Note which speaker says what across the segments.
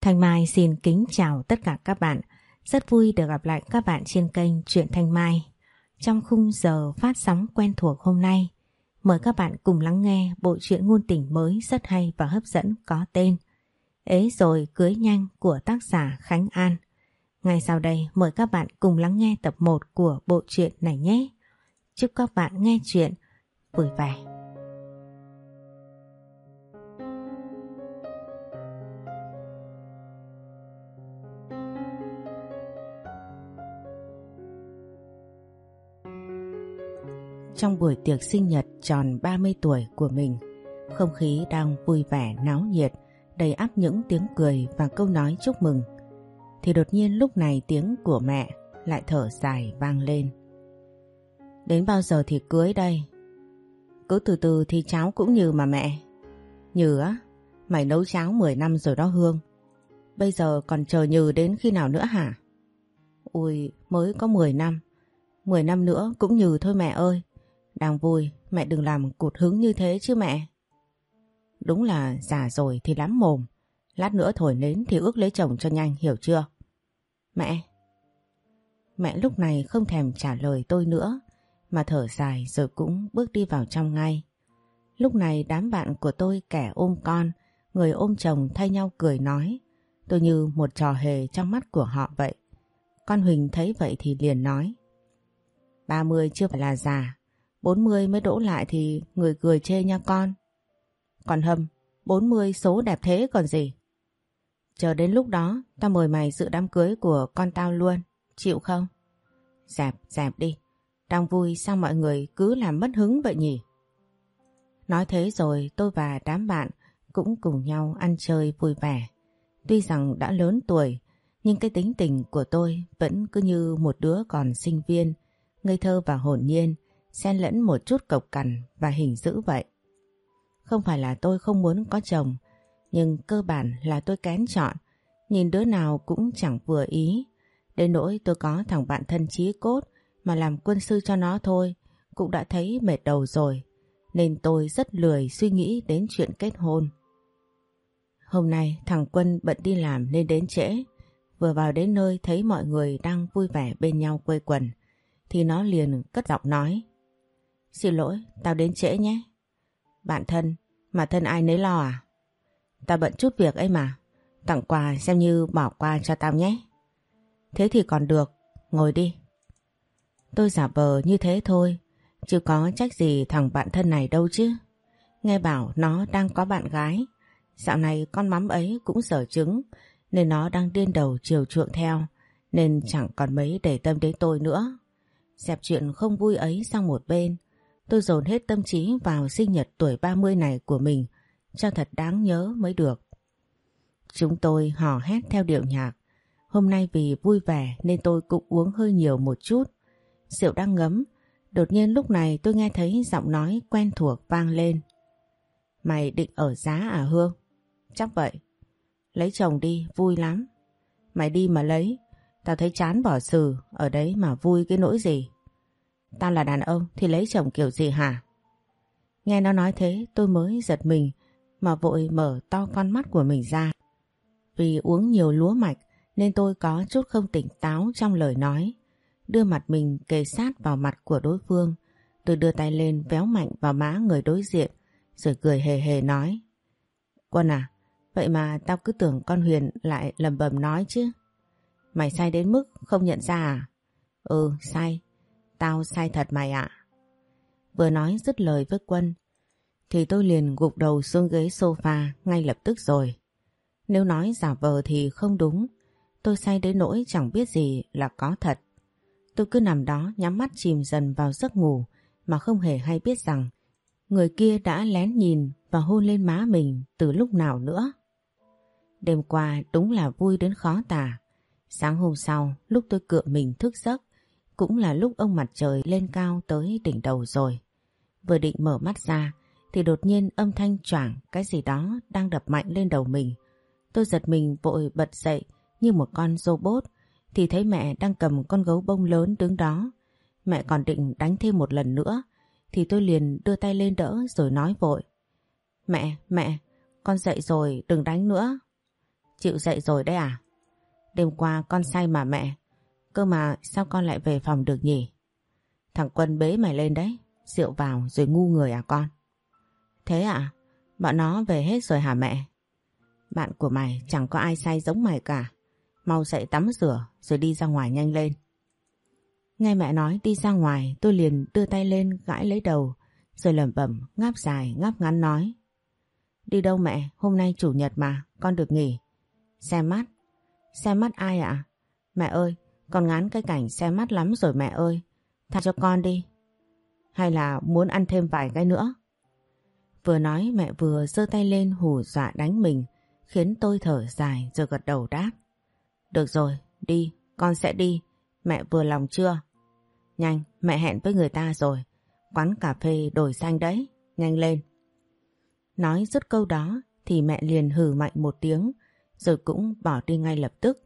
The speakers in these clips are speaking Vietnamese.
Speaker 1: Thanh Mai xin kính chào tất cả các bạn. Rất vui được gặp lại các bạn trên kênh Truyện Thanh Mai. Trong khung giờ phát sóng quen thuộc hôm nay, mời các bạn cùng lắng nghe bộ truyện ngôn tình mới rất hay và hấp dẫn có tên Ế rồi cưới nhanh của tác giả Khánh An. Ngay sau đây mời các bạn cùng lắng nghe tập 1 của bộ truyện này nhé. Chúc các bạn nghe chuyện vui vẻ. Trong buổi tiệc sinh nhật tròn 30 tuổi của mình, không khí đang vui vẻ náo nhiệt, đầy ắp những tiếng cười và câu nói chúc mừng. Thì đột nhiên lúc này tiếng của mẹ lại thở dài vang lên. Đến bao giờ thì cưới đây? Cứ từ từ thì cháu cũng như mà mẹ. Như á, mày nấu cháo 10 năm rồi đó Hương. Bây giờ còn chờ Như đến khi nào nữa hả? Ui, mới có 10 năm. 10 năm nữa cũng Như thôi mẹ ơi. Đang vui, mẹ đừng làm cụt hứng như thế chứ mẹ. Đúng là già rồi thì lắm mồm. Lát nữa thổi nến thì ước lấy chồng cho nhanh, hiểu chưa? Mẹ! Mẹ lúc này không thèm trả lời tôi nữa, mà thở dài rồi cũng bước đi vào trong ngay. Lúc này đám bạn của tôi kẻ ôm con, người ôm chồng thay nhau cười nói. Tôi như một trò hề trong mắt của họ vậy. Con Huỳnh thấy vậy thì liền nói. 30 chưa phải là già, 40 mới đỗ lại thì người cười chê nha con. Còn Hâm, 40 số đẹp thế còn gì. Chờ đến lúc đó, tao mời mày dự đám cưới của con tao luôn, chịu không? Dẹp, dẹp đi, đang vui sao mọi người cứ làm mất hứng vậy nhỉ? Nói thế rồi tôi và đám bạn cũng cùng nhau ăn chơi vui vẻ. Tuy rằng đã lớn tuổi, nhưng cái tính tình của tôi vẫn cứ như một đứa còn sinh viên, ngây thơ và hồn nhiên, xen lẫn một chút cộc cằn và hình dữ vậy. Không phải là tôi không muốn có chồng, nhưng cơ bản là tôi kén chọn, nhìn đứa nào cũng chẳng vừa ý. Đến nỗi tôi có thằng bạn thân chí cốt mà làm quân sư cho nó thôi, cũng đã thấy mệt đầu rồi, nên tôi rất lười suy nghĩ đến chuyện kết hôn. Hôm nay thằng Quân bận đi làm nên đến trễ, vừa vào đến nơi thấy mọi người đang vui vẻ bên nhau quây quần, thì nó liền cất giọng nói. Xin lỗi, tao đến trễ nhé. Bạn thân, mà thân ai nấy lo à? Tao bận chút việc ấy mà. Tặng quà xem như bỏ qua cho tao nhé. Thế thì còn được, ngồi đi. Tôi giả vờ như thế thôi, chứ có trách gì thằng bạn thân này đâu chứ. Nghe bảo nó đang có bạn gái, dạo này con mắm ấy cũng sở trứng, nên nó đang điên đầu chiều chuộng theo, nên chẳng còn mấy để tâm đến tôi nữa. Dẹp chuyện không vui ấy sang một bên, Tôi dồn hết tâm trí vào sinh nhật tuổi 30 này của mình cho thật đáng nhớ mới được. Chúng tôi hò hét theo điệu nhạc. Hôm nay vì vui vẻ nên tôi cũng uống hơi nhiều một chút. Rượu đang ngấm, đột nhiên lúc này tôi nghe thấy giọng nói quen thuộc vang lên. Mày định ở giá à Hương? Chắc vậy. Lấy chồng đi, vui lắm. Mày đi mà lấy, tao thấy chán bỏ xử, ở đấy mà vui cái nỗi gì. Tao là đàn ông thì lấy chồng kiểu gì hả? Nghe nó nói thế tôi mới giật mình mà vội mở to con mắt của mình ra. Vì uống nhiều lúa mạch nên tôi có chút không tỉnh táo trong lời nói. Đưa mặt mình kề sát vào mặt của đối phương. Tôi đưa tay lên véo mạnh vào má người đối diện rồi cười hề hề nói. Quân à, vậy mà tao cứ tưởng con Huyền lại lầm bầm nói chứ. Mày sai đến mức không nhận ra à? Ừ, sai. Tao sai thật mày ạ. Vừa nói dứt lời với Quân, thì tôi liền gục đầu xuống ghế sofa ngay lập tức rồi. Nếu nói giả vờ thì không đúng. Tôi say đến nỗi chẳng biết gì là có thật. Tôi cứ nằm đó nhắm mắt chìm dần vào giấc ngủ mà không hề hay biết rằng người kia đã lén nhìn và hôn lên má mình từ lúc nào nữa. Đêm qua đúng là vui đến khó tả. Sáng hôm sau, lúc tôi cựa mình thức giấc cũng là lúc ông mặt trời lên cao tới đỉnh đầu rồi. Vừa định mở mắt ra thì đột nhiên âm thanh choảng cái gì đó đang đập mạnh lên đầu mình. Tôi giật mình vội bật dậy như một con robot thì thấy mẹ đang cầm con gấu bông lớn đứng đó. Mẹ còn định đánh thêm một lần nữa thì tôi liền đưa tay lên đỡ rồi nói vội. Mẹ, mẹ, con dậy rồi đừng đánh nữa. chịu dậy rồi đấy à? Đêm qua con say mà mẹ. Cơ mà sao con lại về phòng được nhỉ? Thằng Quân bế mày lên đấy. Rượu vào rồi ngu người à con? Thế à? Bọn nó về hết rồi hả mẹ? Bạn của mày chẳng có ai say giống mày cả. Mau dậy tắm rửa rồi đi ra ngoài nhanh lên. Nghe mẹ nói đi ra ngoài tôi liền đưa tay lên gãi lấy đầu rồi lẩm bẩm ngáp dài ngáp ngắn nói. Đi đâu mẹ? Hôm nay chủ nhật mà, con được nghỉ. Xem mắt. Xem mắt ai ạ? Mẹ ơi, con ngán cái cảnh xe mắt lắm rồi mẹ ơi. Tha cho con đi. Hay là muốn ăn thêm vài cái nữa? Vừa nói mẹ vừa giơ tay lên hù dọa đánh mình khiến tôi thở dài rồi gật đầu đáp. Được rồi, đi, con sẽ đi. Mẹ vừa lòng chưa? Nhanh, mẹ hẹn với người ta rồi. Quán cà phê đổi xanh đấy, nhanh lên. Nói dứt câu đó thì mẹ liền hừ mạnh một tiếng rồi cũng bỏ đi ngay lập tức.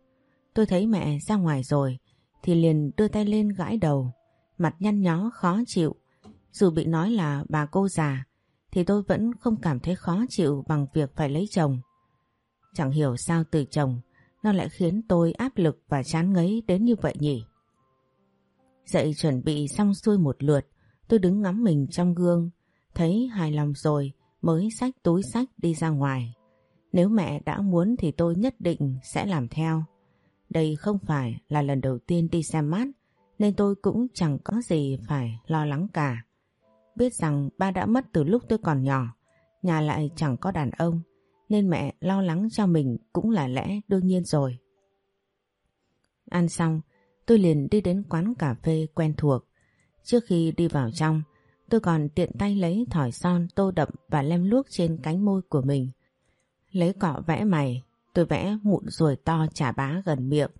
Speaker 1: Tôi thấy mẹ ra ngoài rồi thì liền đưa tay lên gãi đầu, mặt nhăn nhó khó chịu. Dù bị nói là bà cô già thì tôi vẫn không cảm thấy khó chịu bằng việc phải lấy chồng. Chẳng hiểu sao từ chồng nó lại khiến tôi áp lực và chán ngấy đến như vậy nhỉ. Dậy chuẩn bị xong xuôi một lượt, tôi đứng ngắm mình trong gương, thấy hài lòng rồi mới xách túi sách đi ra ngoài. Nếu mẹ đã muốn thì tôi nhất định sẽ làm theo. Đây không phải là lần đầu tiên đi xem mát, nên tôi cũng chẳng có gì phải lo lắng cả. Biết rằng ba đã mất từ lúc tôi còn nhỏ, nhà lại chẳng có đàn ông, nên mẹ lo lắng cho mình cũng là lẽ đương nhiên rồi. Ăn xong, tôi liền đi đến quán cà phê quen thuộc. Trước khi đi vào trong, tôi còn tiện tay lấy thỏi son tô đậm và lem luốc trên cánh môi của mình. Lấy cọ vẽ mày, tôi vẽ mụn ruồi to chả bá gần miệng,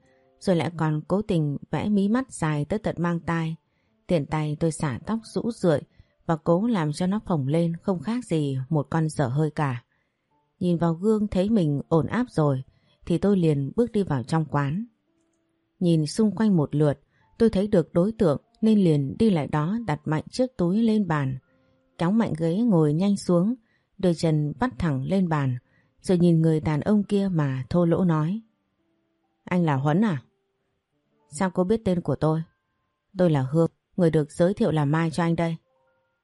Speaker 1: rồi lại còn cố tình vẽ mí mắt dài tới tận mang tai. tiền tay tôi xả tóc rũ rượi và cố làm cho nó phồng lên không khác gì một con dở hơi cả. Nhìn vào gương thấy mình ổn áp rồi thì tôi liền bước đi vào trong quán. Nhìn xung quanh một lượt tôi thấy được đối tượng nên liền đi lại đó đặt mạnh chiếc túi lên bàn. Kéo mạnh ghế ngồi nhanh xuống, đôi chân bắt thẳng lên bàn rồi nhìn người đàn ông kia mà thô lỗ nói. Anh là Huấn à? Sao cô biết tên của tôi? Tôi là Hương, người được giới thiệu là Mai cho anh đây.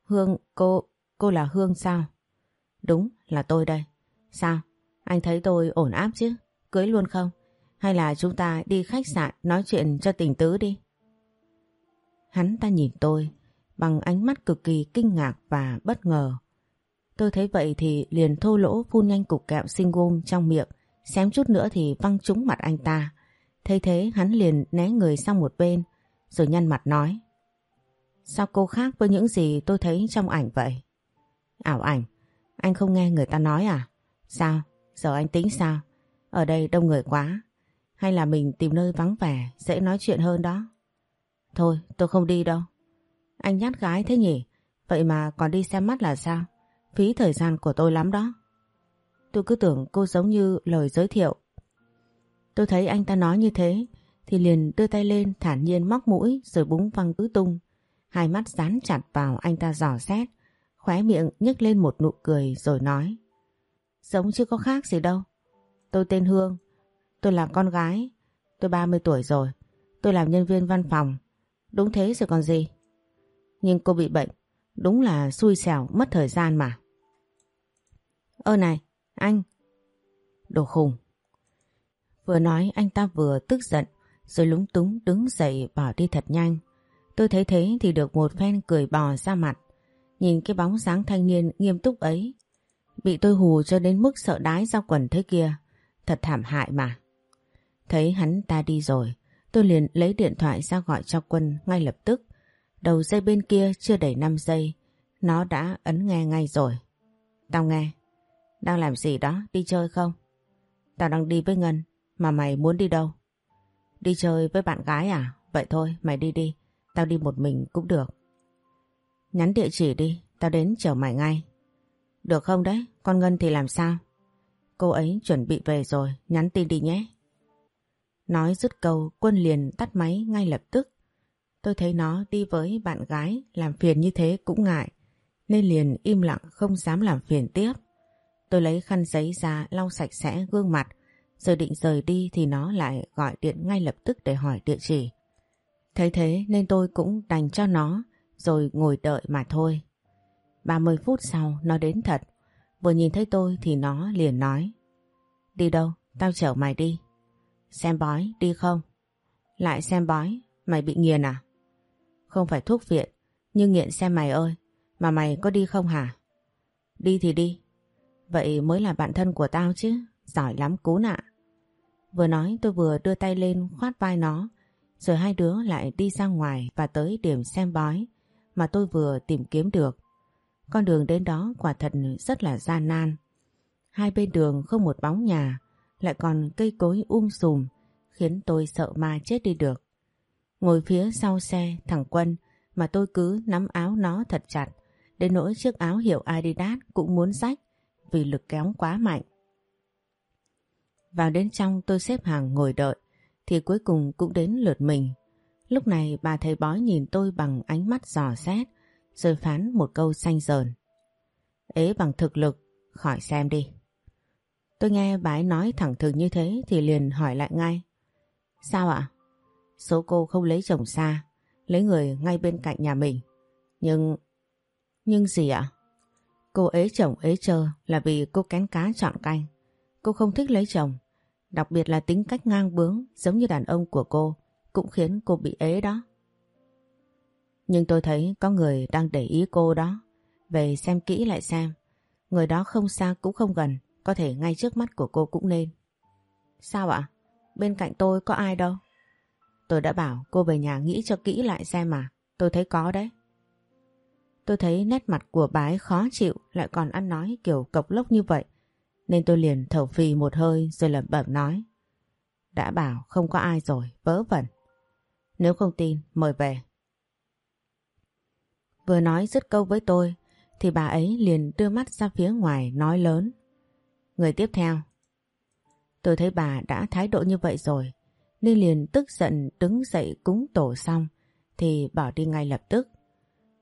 Speaker 1: Hương, cô, cô là Hương sao? Đúng, là tôi đây. Sao? Anh thấy tôi ổn áp chứ? Cưới luôn không? Hay là chúng ta đi khách sạn nói chuyện cho tình tứ đi? Hắn ta nhìn tôi bằng ánh mắt cực kỳ kinh ngạc và bất ngờ. Tôi thấy vậy thì liền thô lỗ phun nhanh cục kẹo sinh gôm trong miệng, xém chút nữa thì văng trúng mặt anh ta. Thấy thế hắn liền né người sang một bên, rồi nhăn mặt nói. Sao cô khác với những gì tôi thấy trong ảnh vậy? Ảo ảnh, anh không nghe người ta nói à? Sao? Giờ anh tính sao? Ở đây đông người quá. Hay là mình tìm nơi vắng vẻ, dễ nói chuyện hơn đó? Thôi, tôi không đi đâu. Anh nhát gái thế nhỉ? Vậy mà còn đi xem mắt là sao? Phí thời gian của tôi lắm đó. Tôi cứ tưởng cô giống như lời giới thiệu. Tôi thấy anh ta nói như thế thì liền đưa tay lên thản nhiên móc mũi rồi búng văng tứ tung. Hai mắt dán chặt vào anh ta dò xét, khóe miệng nhếch lên một nụ cười rồi nói. Giống chứ có khác gì đâu. Tôi tên Hương, tôi là con gái, tôi 30 tuổi rồi, tôi làm nhân viên văn phòng. Đúng thế rồi còn gì. Nhưng cô bị bệnh, đúng là xui xẻo mất thời gian mà. Ơ này, anh. Đồ khùng. Vừa nói anh ta vừa tức giận rồi lúng túng đứng dậy bỏ đi thật nhanh. Tôi thấy thế thì được một phen cười bò ra mặt. Nhìn cái bóng dáng thanh niên nghiêm túc ấy. Bị tôi hù cho đến mức sợ đái ra quần thế kia. Thật thảm hại mà. Thấy hắn ta đi rồi. Tôi liền lấy điện thoại ra gọi cho quân ngay lập tức. Đầu dây bên kia chưa đầy 5 giây. Nó đã ấn nghe ngay rồi. Tao nghe. Đang làm gì đó? Đi chơi không? Tao đang đi với Ngân. Mà mày muốn đi đâu? Đi chơi với bạn gái à? Vậy thôi, mày đi đi. Tao đi một mình cũng được. Nhắn địa chỉ đi, tao đến chờ mày ngay. Được không đấy? Con Ngân thì làm sao? Cô ấy chuẩn bị về rồi, nhắn tin đi nhé. Nói dứt câu, quân liền tắt máy ngay lập tức. Tôi thấy nó đi với bạn gái làm phiền như thế cũng ngại, nên liền im lặng không dám làm phiền tiếp. Tôi lấy khăn giấy ra lau sạch sẽ gương mặt, Rồi định rời đi thì nó lại gọi điện ngay lập tức để hỏi địa chỉ. Thấy thế nên tôi cũng đành cho nó rồi ngồi đợi mà thôi. 30 phút sau nó đến thật. Vừa nhìn thấy tôi thì nó liền nói. Đi đâu? Tao chở mày đi. Xem bói, đi không? Lại xem bói, mày bị nghiền à? Không phải thuốc viện, nhưng nghiện xem mày ơi. Mà mày có đi không hả? Đi thì đi. Vậy mới là bạn thân của tao chứ. Giỏi lắm cú nạ. Vừa nói tôi vừa đưa tay lên khoát vai nó. Rồi hai đứa lại đi ra ngoài và tới điểm xem bói mà tôi vừa tìm kiếm được. Con đường đến đó quả thật rất là gian nan. Hai bên đường không một bóng nhà, lại còn cây cối um sùm, khiến tôi sợ ma chết đi được. Ngồi phía sau xe thằng Quân mà tôi cứ nắm áo nó thật chặt, đến nỗi chiếc áo hiệu Adidas cũng muốn rách vì lực kéo quá mạnh. Vào đến trong tôi xếp hàng ngồi đợi, thì cuối cùng cũng đến lượt mình. Lúc này bà thầy bói nhìn tôi bằng ánh mắt dò xét, rồi phán một câu xanh dờn. Ế bằng thực lực, khỏi xem đi. Tôi nghe bà ấy nói thẳng thừng như thế thì liền hỏi lại ngay. Sao ạ? Số cô không lấy chồng xa, lấy người ngay bên cạnh nhà mình. Nhưng... Nhưng gì ạ? Cô ế chồng ế chơ là vì cô kén cá chọn canh. Cô không thích lấy chồng. Đặc biệt là tính cách ngang bướng, giống như đàn ông của cô, cũng khiến cô bị ế đó. Nhưng tôi thấy có người đang để ý cô đó. Về xem kỹ lại xem. Người đó không xa cũng không gần. Có thể ngay trước mắt của cô cũng nên. Sao ạ? Bên cạnh tôi có ai đâu? Tôi đã bảo cô về nhà nghĩ cho kỹ lại xem mà. Tôi thấy có đấy. Tôi thấy nét mặt của bà ấy khó chịu lại còn ăn nói kiểu cộc lốc như vậy. Nên tôi liền thở phì một hơi rồi lẩm bẩm nói. Đã bảo không có ai rồi, vớ vẩn. Nếu không tin, mời về. Vừa nói dứt câu với tôi thì bà ấy liền đưa mắt ra phía ngoài nói lớn. Người tiếp theo. Tôi thấy bà đã thái độ như vậy rồi nên liền tức giận đứng dậy cúng tổ xong thì bỏ đi ngay lập tức.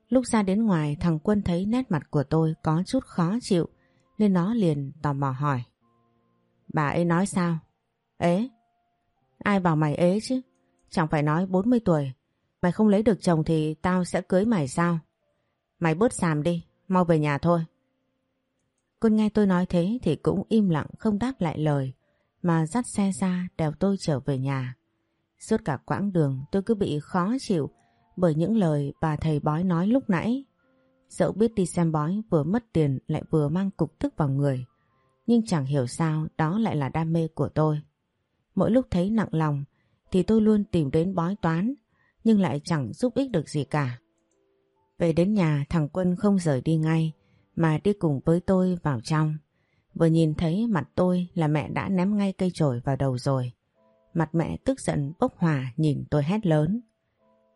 Speaker 1: Lúc ra đến ngoài thằng Quân thấy nét mặt của tôi có chút khó chịu nên nó liền tò mò hỏi. Bà ấy nói sao? Ế? Ai bảo mày ế chứ? Chẳng phải nói 40 tuổi mày không lấy được chồng thì tao sẽ cưới mày sao? Mày bớt xàm đi, mau về nhà thôi. Quân nghe tôi nói thế thì cũng im lặng không đáp lại lời mà dắt xe ra đèo tôi trở về nhà. Suốt cả quãng đường tôi cứ bị khó chịu bởi những lời bà thầy bói nói lúc nãy. Dẫu biết đi xem bói vừa mất tiền lại vừa mang cục tức vào người. Nhưng chẳng hiểu sao đó lại là đam mê của tôi. Mỗi lúc thấy nặng lòng thì tôi luôn tìm đến bói toán, nhưng lại chẳng giúp ích được gì cả. Về đến nhà, thằng Quân không rời đi ngay, mà đi cùng với tôi vào trong. Vừa nhìn thấy mặt tôi là mẹ đã ném ngay cây chổi vào đầu rồi. Mặt mẹ tức giận bốc hỏa nhìn tôi hét lớn.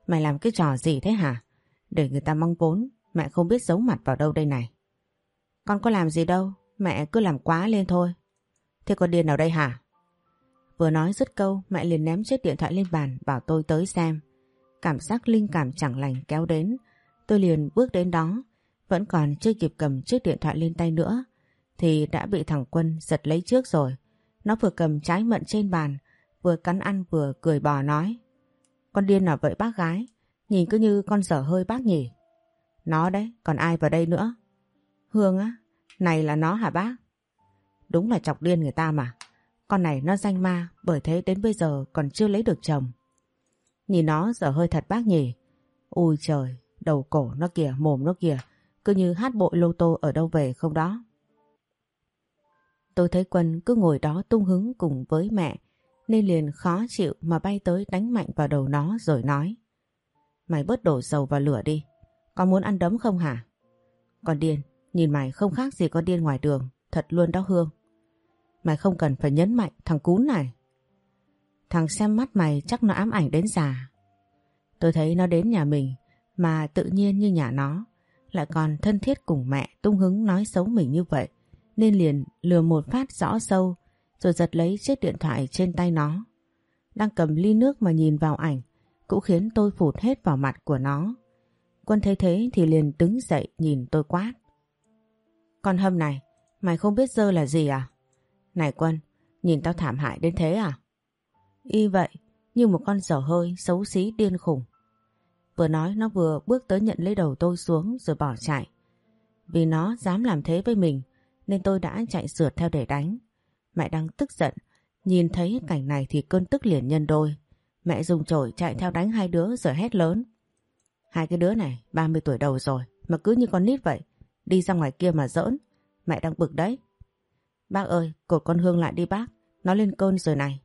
Speaker 1: Mày làm cái trò gì thế hả? Để người ta mong vốn, mẹ không biết giấu mặt vào đâu đây này. Con có làm gì đâu, mẹ cứ làm quá lên thôi. Thế con điên nào đây hả? Vừa nói dứt câu, mẹ liền ném chiếc điện thoại lên bàn bảo tôi tới xem. Cảm giác linh cảm chẳng lành kéo đến. Tôi liền bước đến đó, vẫn còn chưa kịp cầm chiếc điện thoại lên tay nữa, thì đã bị thằng Quân giật lấy trước rồi. Nó vừa cầm trái mận trên bàn, vừa cắn ăn vừa cười bò nói. Con điên nào vậy bác gái, nhìn cứ như con dở hơi bác nhỉ. Nó đấy, còn ai vào đây nữa? Hương á, này là nó hả bác? Đúng là chọc điên người ta mà. Con này nó danh ma, bởi thế đến bây giờ còn chưa lấy được chồng. Nhìn nó dở hơi thật bác nhỉ. Ui trời, đầu cổ nó kìa, mồm nó kìa, cứ như hát bội lô tô ở đâu về không đó. Tôi thấy Quân cứ ngồi đó tung hứng cùng với mẹ nên liền khó chịu mà bay tới đánh mạnh vào đầu nó rồi nói. Mày bớt đổ dầu vào lửa đi. Có muốn ăn đấm không hả? Con điên, nhìn mày không khác gì con điên ngoài đường. Thật luôn đó Hương. Mày không cần phải nhấn mạnh thằng cún này. Thằng xem mắt mày chắc nó ám ảnh đến già. Tôi thấy nó đến nhà mình Mà tự nhiên như nhà nó. Lại còn thân thiết cùng mẹ tung hứng nói xấu mình như vậy. Nên liền lừa một phát rõ sâu rồi giật lấy chiếc điện thoại trên tay nó. Đang cầm ly nước mà nhìn vào ảnh cũng khiến tôi phụt hết vào mặt của nó. Quân thấy thế thì liền đứng dậy nhìn tôi quát. Con hâm này, mày không biết dơ là gì à? Này Quân, Nhìn tao thảm hại đến thế à? Y vậy, như một con dở hơi xấu xí điên khủng. Vừa nói nó vừa bước tới nhận lấy đầu tôi xuống rồi bỏ chạy. Vì nó dám làm thế với mình nên tôi đã chạy sượt theo để đánh. Mẹ đang tức giận, nhìn thấy cảnh này thì cơn tức liền nhân đôi. Mẹ dùng chổi chạy theo đánh hai đứa rồi hét lớn. Hai cái đứa này 30 tuổi đầu rồi mà cứ như con nít vậy. Đi ra ngoài kia mà giỡn. Mẹ đang bực đấy. Bác ơi, cột con Hương lại đi bác. Nó lên cơn rồi này.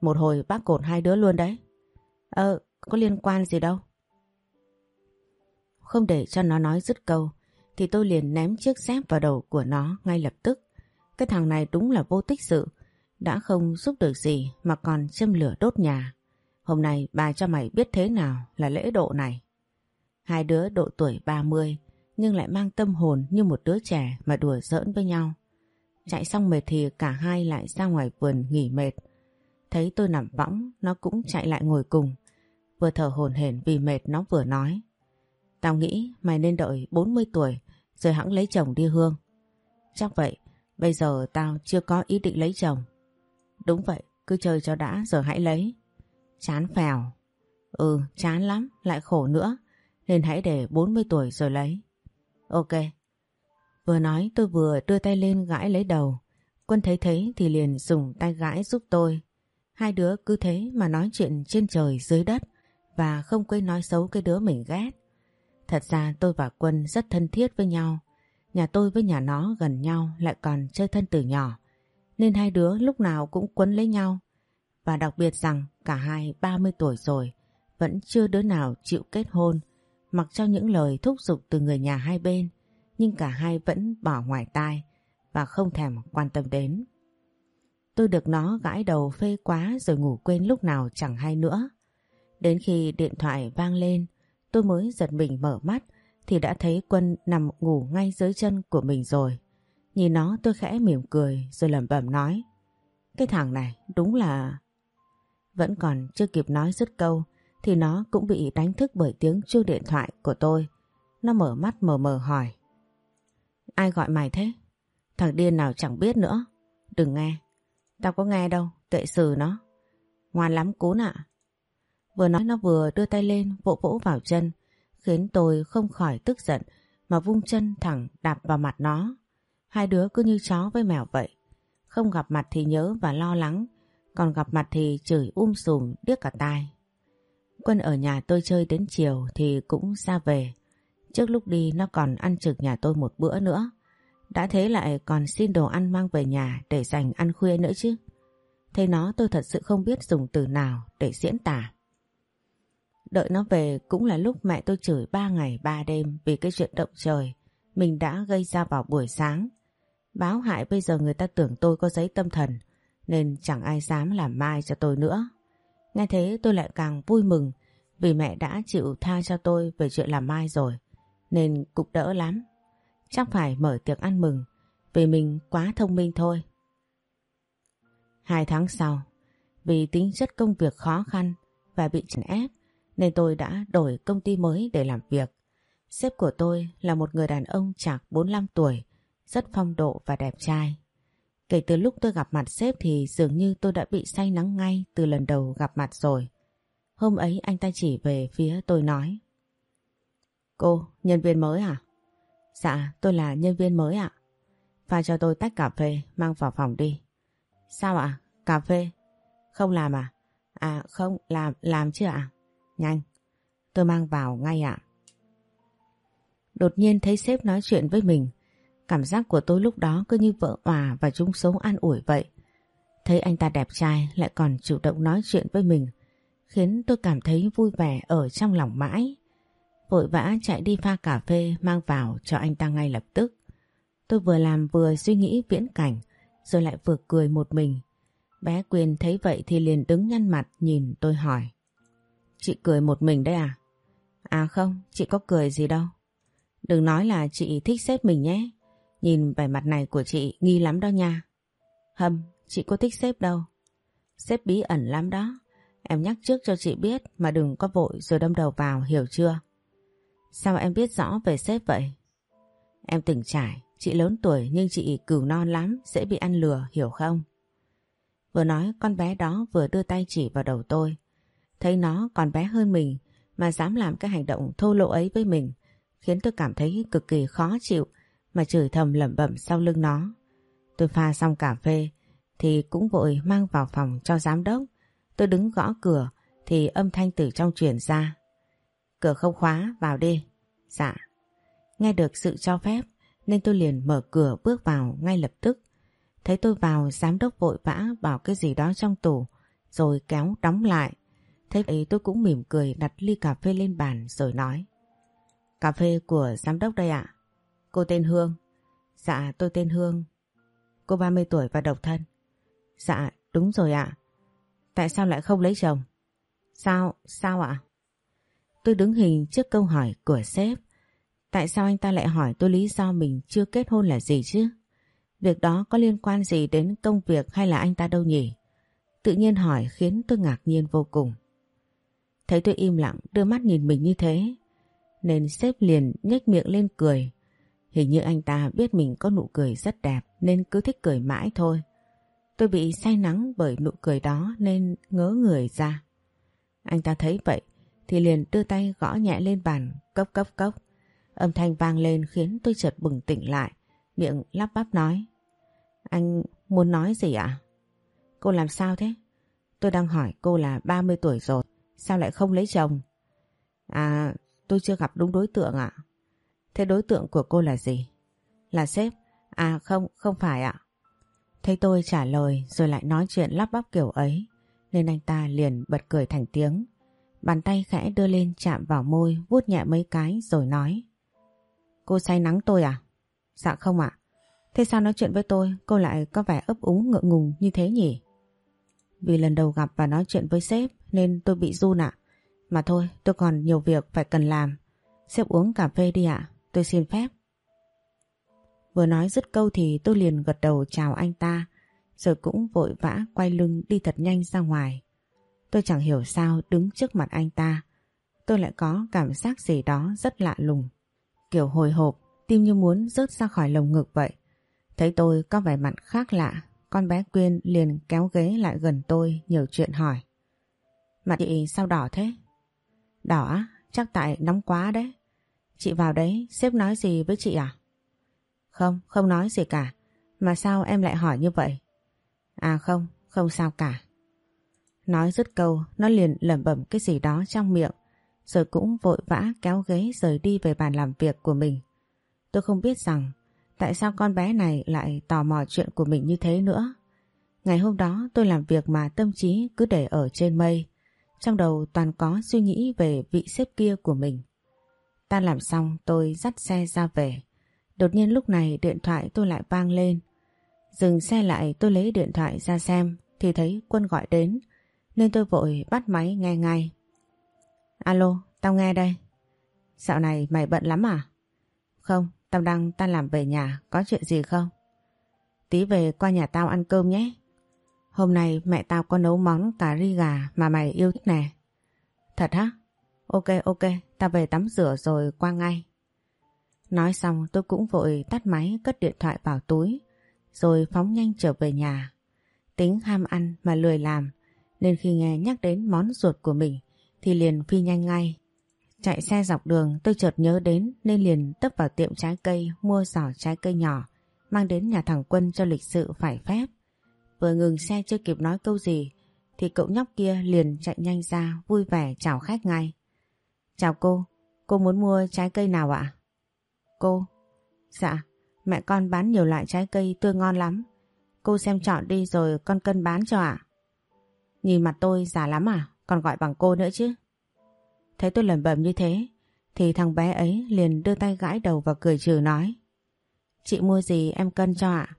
Speaker 1: Một hồi bác cột hai đứa luôn đấy. Ờ, có liên quan gì đâu. Không để cho nó nói dứt câu thì tôi liền ném chiếc dép vào đầu của nó ngay lập tức. Cái thằng này đúng là vô tích sự. Đã không giúp được gì mà còn châm lửa đốt nhà. Hôm nay bà cho mày biết thế nào là lễ độ này. Hai đứa độ tuổi 30 nhưng lại mang tâm hồn như một đứa trẻ mà đùa giỡn với nhau. Chạy xong mệt thì cả hai lại ra ngoài vườn nghỉ mệt. Thấy tôi nằm võng, nó cũng chạy lại ngồi cùng. Vừa thở hổn hển vì mệt nó vừa nói. Tao nghĩ mày nên đợi 40 tuổi rồi hãng lấy chồng đi Hương. Chắc vậy, bây giờ tao chưa có ý định lấy chồng. Đúng vậy, cứ chơi cho đã rồi hãy lấy. Chán phèo. Ừ, chán lắm, lại khổ nữa. Nên hãy để 40 tuổi rồi lấy. Ok. Vừa nói tôi vừa đưa tay lên gãi lấy đầu. Quân thấy thế thì liền dùng tay gãi giúp tôi. Hai đứa cứ thế mà nói chuyện trên trời dưới đất và không quên nói xấu cái đứa mình ghét. Thật ra tôi và Quân rất thân thiết với nhau. Nhà tôi với nhà nó gần nhau, lại còn chơi thân từ nhỏ. Nên hai đứa lúc nào cũng quấn lấy nhau. Và đặc biệt rằng cả hai 30 tuổi rồi, vẫn chưa đứa nào chịu kết hôn mặc cho những lời thúc giục từ người nhà hai bên, nhưng cả hai vẫn bỏ ngoài tai và không thèm quan tâm đến. Tôi được nó gãi đầu phê quá rồi ngủ quên lúc nào chẳng hay nữa. Đến khi điện thoại vang lên, tôi mới giật mình mở mắt thì đã thấy Quân nằm ngủ ngay dưới chân của mình rồi. Nhìn nó tôi khẽ mỉm cười rồi lẩm bẩm nói Cái thằng này đúng là... Vẫn còn chưa kịp nói dứt câu thì nó cũng bị đánh thức bởi tiếng chuông điện thoại của tôi. Nó mở mắt mờ mờ hỏi. Ai gọi mày thế? Thằng điên nào chẳng biết nữa. Đừng nghe. Tao có nghe đâu, kệ xử nó. Ngoan lắm cún ạ. Vừa nói nó vừa đưa tay lên vỗ vỗ vào chân, khiến tôi không khỏi tức giận mà vung chân thẳng đạp vào mặt nó. Hai đứa cứ như chó với mèo vậy. Không gặp mặt thì nhớ và lo lắng, còn gặp mặt thì chửi um sùm điếc cả tai. Quân ở nhà tôi chơi đến chiều thì cũng ra về. Trước lúc đi nó còn ăn trực nhà tôi một bữa nữa. Đã thế lại còn xin đồ ăn mang về nhà để dành ăn khuya nữa chứ. Thấy nó tôi thật sự không biết dùng từ nào để diễn tả. Đợi nó về cũng là lúc mẹ tôi chửi ba ngày ba đêm vì cái chuyện động trời mình đã gây ra vào buổi sáng. Báo hại bây giờ người ta tưởng tôi có giấy tâm thần nên chẳng ai dám làm mai cho tôi nữa. Nghe thế tôi lại càng vui mừng vì mẹ đã chịu tha cho tôi về chuyện làm mai rồi nên cũng đỡ lắm. Chắc phải mở tiệc ăn mừng vì mình quá thông minh thôi. Hai tháng sau, vì tính chất công việc khó khăn và bị chèn ép nên tôi đã đổi công ty mới để làm việc. Sếp của tôi là một người đàn ông chạc 45 tuổi, rất phong độ và đẹp trai. Kể từ lúc tôi gặp mặt sếp thì dường như tôi đã bị say nắng ngay từ lần đầu gặp mặt rồi. Hôm ấy anh ta chỉ về phía tôi nói. Cô, nhân viên mới à? Dạ, tôi là nhân viên mới ạ. Pha cho tôi tách cà phê, mang vào phòng đi. Sao ạ? Cà phê? Không làm à? À không, làm, làm chưa ạ? Nhanh, tôi mang vào ngay ạ. Đột nhiên thấy sếp nói chuyện với mình, cảm giác của tôi lúc đó cứ như vợ hòa và chung sống an ủi vậy. Thấy anh ta đẹp trai lại còn chủ động nói chuyện với mình, khiến tôi cảm thấy vui vẻ ở trong lòng mãi. Vội vã chạy đi pha cà phê mang vào cho anh ta ngay lập tức. Tôi vừa làm vừa suy nghĩ viễn cảnh, rồi lại vừa cười một mình. Bé Quyền thấy vậy thì liền đứng nhăn mặt nhìn tôi hỏi. Chị cười một mình đấy à? À không, chị có cười gì đâu. Đừng nói là chị thích sếp mình nhé. Nhìn vẻ mặt này của chị nghi lắm đó nha. Hâm, chị có thích sếp đâu. Sếp bí ẩn lắm đó. Em nhắc trước cho chị biết mà đừng có vội rồi đâm đầu vào, hiểu chưa? Sao em biết rõ về sếp vậy? Em từng trải, chị lớn tuổi nhưng chị cừu non lắm, dễ bị ăn lừa, hiểu không? Vừa nói con bé đó vừa đưa tay chỉ vào đầu tôi. Thấy nó còn bé hơn mình mà dám làm cái hành động thô lỗ ấy với mình khiến tôi cảm thấy cực kỳ khó chịu mà chửi thầm lẩm bẩm sau lưng nó. Tôi pha xong cà phê thì cũng vội mang vào phòng cho giám đốc. Tôi đứng gõ cửa thì âm thanh từ trong truyền ra. Cửa không khóa, vào đi. Dạ. Nghe được sự cho phép nên tôi liền mở cửa bước vào ngay lập tức. Thấy tôi vào giám đốc vội vã bảo cái gì đó trong tủ rồi kéo đóng lại. Thế vậy tôi cũng mỉm cười đặt ly cà phê lên bàn rồi nói. Cà phê của giám đốc đây ạ. Cô tên Hương. Dạ tôi tên Hương. Cô 30 tuổi và độc thân. Dạ đúng rồi ạ. Tại sao lại không lấy chồng? Sao? Sao ạ? Tôi đứng hình trước câu hỏi của sếp. Tại sao anh ta lại hỏi tôi lý do mình chưa kết hôn là gì chứ? Việc đó có liên quan gì đến công việc hay là anh ta đâu nhỉ? Tự nhiên hỏi khiến tôi ngạc nhiên vô cùng. Thấy tôi im lặng đưa mắt nhìn mình như thế nên sếp liền nhếch miệng lên cười. Hình như anh ta biết mình có nụ cười rất đẹp nên cứ thích cười mãi thôi. Tôi bị say nắng bởi nụ cười đó nên ngớ người ra. Anh ta thấy vậy thì liền đưa tay gõ nhẹ lên bàn cốc cốc cốc. Âm thanh vang lên khiến tôi chợt bừng tỉnh lại, miệng lắp bắp nói. Anh muốn nói gì ạ? Cô làm sao thế? Tôi đang hỏi cô là 30 tuổi rồi, sao lại không lấy chồng? À, tôi chưa gặp đúng đối tượng ạ. Thế đối tượng của cô là gì? Là sếp? À không, không phải ạ. Thấy tôi trả lời rồi lại nói chuyện lắp bắp kiểu ấy, nên anh ta liền bật cười thành tiếng. Bàn tay khẽ đưa lên chạm vào môi, vuốt nhẹ mấy cái rồi nói. Cô say nắng tôi à? Dạ không ạ. Thế sao nói chuyện với tôi cô lại có vẻ ấp úng ngượng ngùng như thế nhỉ? Vì lần đầu gặp và nói chuyện với sếp nên tôi bị run ạ. Mà thôi tôi còn nhiều việc phải cần làm. Sếp uống cà phê đi ạ. Tôi xin phép. Vừa nói dứt câu thì tôi liền gật đầu chào anh ta rồi cũng vội vã quay lưng đi thật nhanh ra ngoài. Tôi chẳng hiểu sao đứng trước mặt anh ta tôi lại có cảm giác gì đó rất lạ lùng. Kiểu hồi hộp, tim như muốn rớt ra khỏi lồng ngực vậy. Thấy tôi có vẻ mặt khác lạ, con bé Quyên liền kéo ghế lại gần tôi nhiều chuyện hỏi. Mặt chị sao đỏ thế? Đỏ á? Chắc tại nóng quá đấy. Chị vào đấy, sếp nói gì với chị à? Không, không nói gì cả. Mà sao em lại hỏi như vậy? À không, không sao cả. Nói dứt câu, nó liền lẩm bẩm cái gì đó trong miệng, rồi cũng vội vã kéo ghế rời đi về bàn làm việc của mình. Tôi không biết rằng tại sao con bé này lại tò mò chuyện của mình như thế nữa. Ngày hôm đó tôi làm việc mà tâm trí cứ để ở trên mây, trong đầu toàn có suy nghĩ về vị xếp kia của mình. Ta làm xong tôi dắt xe ra về. Đột nhiên lúc này điện thoại tôi lại vang lên. Dừng xe lại tôi lấy điện thoại ra xem thì thấy quân gọi đến nên tôi vội bắt máy nghe ngay. Alo, tao nghe đây. Dạo này mày bận lắm à? Không, tao đang tan làm về nhà, có chuyện gì không? Tí về qua nhà tao ăn cơm nhé. Hôm nay mẹ tao có nấu món cà ri gà mà mày yêu thích nè. Thật hả? Ok ok, tao về tắm rửa rồi qua ngay. Nói xong tôi cũng vội tắt máy cất điện thoại vào túi rồi phóng nhanh trở về nhà. Tính ham ăn mà lười làm nên khi nghe nhắc đến món ruột của mình thì liền phi nhanh ngay. Chạy xe dọc đường tôi chợt nhớ đến nên liền tấp vào tiệm trái cây mua giỏ trái cây nhỏ mang đến nhà thằng Quân cho lịch sự phải phép. Vừa ngừng xe chưa kịp nói câu gì thì cậu nhóc kia liền chạy nhanh ra vui vẻ chào khách ngay. Chào cô, cô muốn mua trái cây nào ạ? Cô? Dạ, mẹ con bán nhiều loại trái cây tươi ngon lắm. Cô xem chọn đi rồi con cân bán cho ạ. Nhìn mặt tôi già lắm à, còn gọi bằng cô nữa chứ. Thấy tôi lẩm bẩm như thế thì thằng bé ấy liền đưa tay gãi đầu và cười trừ nói. Chị mua gì em cân cho ạ?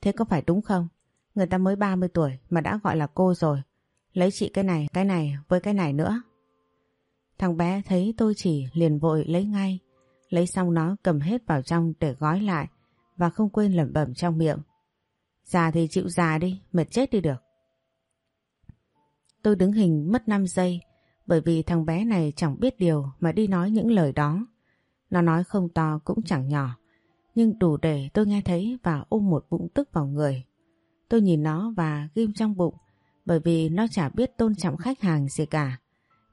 Speaker 1: Thế có phải đúng không? Người ta mới 30 tuổi mà đã gọi là cô rồi. Lấy chị cái này, cái này với cái này nữa. Thằng bé thấy tôi chỉ liền vội lấy ngay. Lấy xong nó cầm hết vào trong để gói lại và không quên lẩm bẩm trong miệng. Già thì chịu già đi, mệt chết đi được. Tôi đứng hình mất 5 giây bởi vì thằng bé này chẳng biết điều mà đi nói những lời đó. Nó nói không to cũng chẳng nhỏ nhưng đủ để tôi nghe thấy và ôm một bụng tức vào người. Tôi nhìn nó và ghim trong bụng bởi vì nó chả biết tôn trọng khách hàng gì cả.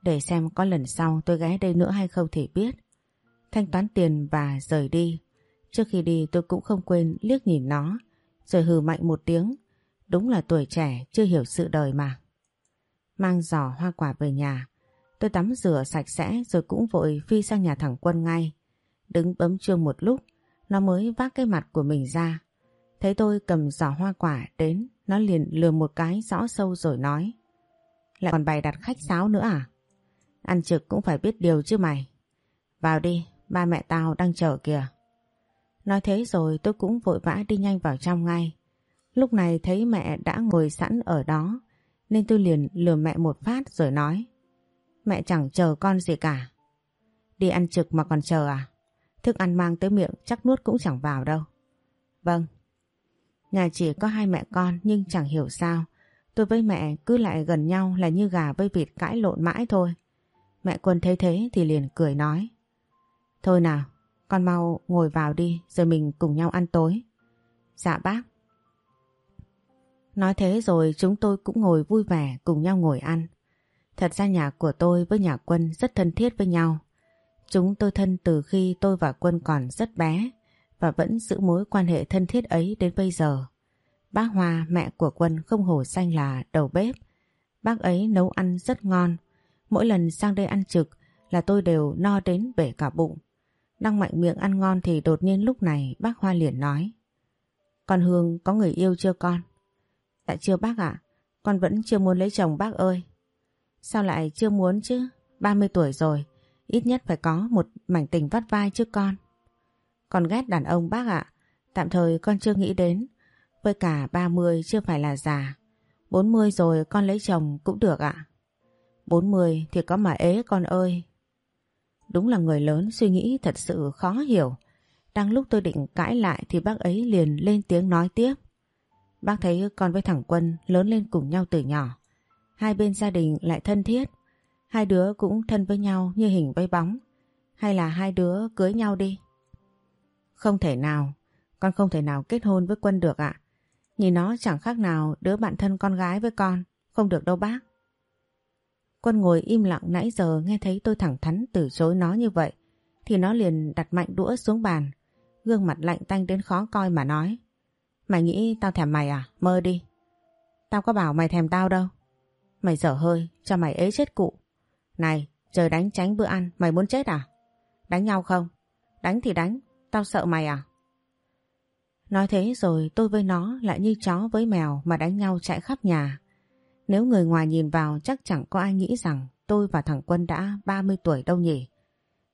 Speaker 1: Để xem có lần sau tôi ghé đây nữa hay không thì biết. Thanh toán tiền và rời đi. Trước khi đi tôi cũng không quên liếc nhìn nó rồi hừ mạnh một tiếng. Đúng là tuổi trẻ chưa hiểu sự đời mà. Mang giỏ hoa quả về nhà. Tôi tắm rửa sạch sẽ rồi cũng vội phi sang nhà thẳng Quân ngay. Đứng bấm chuông một lúc, nó mới vác cái mặt của mình ra. Thấy tôi cầm giỏ hoa quả đến, nó liền lừa một cái rõ sâu rồi nói. Lại còn bày đặt khách sáo nữa à? Ăn trực cũng phải biết điều chứ mày. Vào đi, ba mẹ tao đang chờ kìa. Nói thế rồi tôi cũng vội vã đi nhanh vào trong ngay. Lúc này thấy mẹ đã ngồi sẵn ở đó, nên tôi liền lừa mẹ một phát rồi nói. Mẹ chẳng chờ con gì cả. Đi ăn trực mà còn chờ à? Thức ăn mang tới miệng chắc nuốt cũng chẳng vào đâu. Vâng. Nhà chỉ có hai mẹ con nhưng chẳng hiểu sao. Tôi với mẹ cứ lại gần nhau là như gà với vịt cãi lộn mãi thôi. Mẹ Quân thấy thế thì liền cười nói. Thôi nào, con mau ngồi vào đi rồi mình cùng nhau ăn tối. Dạ bác. Nói thế rồi chúng tôi cũng ngồi vui vẻ cùng nhau ngồi ăn. Thật ra nhà của tôi với nhà Quân rất thân thiết với nhau. Chúng tôi thân từ khi tôi và Quân còn rất bé và vẫn giữ mối quan hệ thân thiết ấy đến bây giờ. Bác Hoa, mẹ của Quân không hổ xanh là đầu bếp. Bác ấy nấu ăn rất ngon. Mỗi lần sang đây ăn trực là tôi đều no đến bể cả bụng. Đang mạnh miệng ăn ngon thì đột nhiên lúc này bác Hoa liền nói. Con Hương có người yêu chưa con? Tại chưa bác ạ, con vẫn chưa muốn lấy chồng bác ơi. Sao lại chưa muốn chứ? 30 tuổi rồi, ít nhất phải có một mảnh tình vắt vai chứ con. Con ghét đàn ông bác ạ, tạm thời con chưa nghĩ đến. Với cả 30 chưa phải là già. 40 rồi con lấy chồng cũng được ạ. 40 thì có mà ế con ơi. Đúng là người lớn suy nghĩ thật sự khó hiểu. Đang lúc tôi định cãi lại thì bác ấy liền lên tiếng nói tiếp. Bác thấy con với thằng Quân lớn lên cùng nhau từ nhỏ. Hai bên gia đình lại thân thiết. Hai đứa cũng thân với nhau như hình với bóng. Hay là hai đứa cưới nhau đi? Không thể nào. Con không thể nào kết hôn với Quân được ạ. Nhìn nó chẳng khác nào đứa bạn thân con gái với con. Không được đâu bác. Quân ngồi im lặng nãy giờ nghe thấy tôi thẳng thắn từ chối nó như vậy. Thì nó liền đặt mạnh đũa xuống bàn. Gương mặt lạnh tanh đến khó coi mà nói. Mày nghĩ tao thèm mày à? Mơ đi. Tao có bảo mày thèm tao đâu. Mày dở hơi, cho mày ế chết cụ. Này, trời đánh tránh bữa ăn, mày muốn chết à? Đánh nhau không? Đánh thì đánh, tao sợ mày à? Nói thế rồi tôi với nó lại như chó với mèo mà đánh nhau chạy khắp nhà. Nếu người ngoài nhìn vào chắc chẳng có ai nghĩ rằng tôi và thằng Quân đã 30 tuổi đâu nhỉ.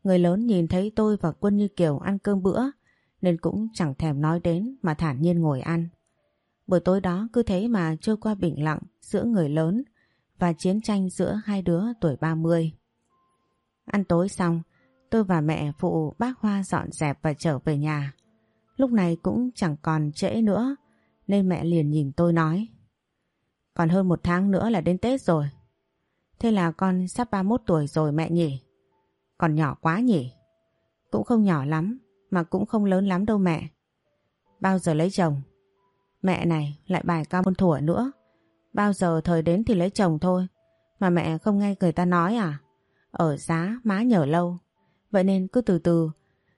Speaker 1: Người lớn nhìn thấy tôi và Quân như kiểu ăn cơm bữa nên cũng chẳng thèm nói đến mà thản nhiên ngồi ăn. Buổi tối đó cứ thế mà trôi qua bình lặng giữa người lớn và chiến tranh giữa hai đứa tuổi 30. Ăn tối xong, tôi và mẹ phụ bác Hoa dọn dẹp và trở về nhà. Lúc này cũng chẳng còn trễ nữa, nên mẹ liền nhìn tôi nói, Còn hơn một tháng nữa là đến Tết rồi. Thế là con sắp 31 tuổi rồi mẹ nhỉ? Còn nhỏ quá nhỉ? Cũng không nhỏ lắm, mà cũng không lớn lắm đâu mẹ. Bao giờ lấy chồng? Mẹ này lại bài cao môn thủa nữa. Bao giờ thời đến thì lấy chồng thôi. Mà mẹ không nghe người ta nói à? Ở giá má nhở lâu. Vậy nên cứ từ từ,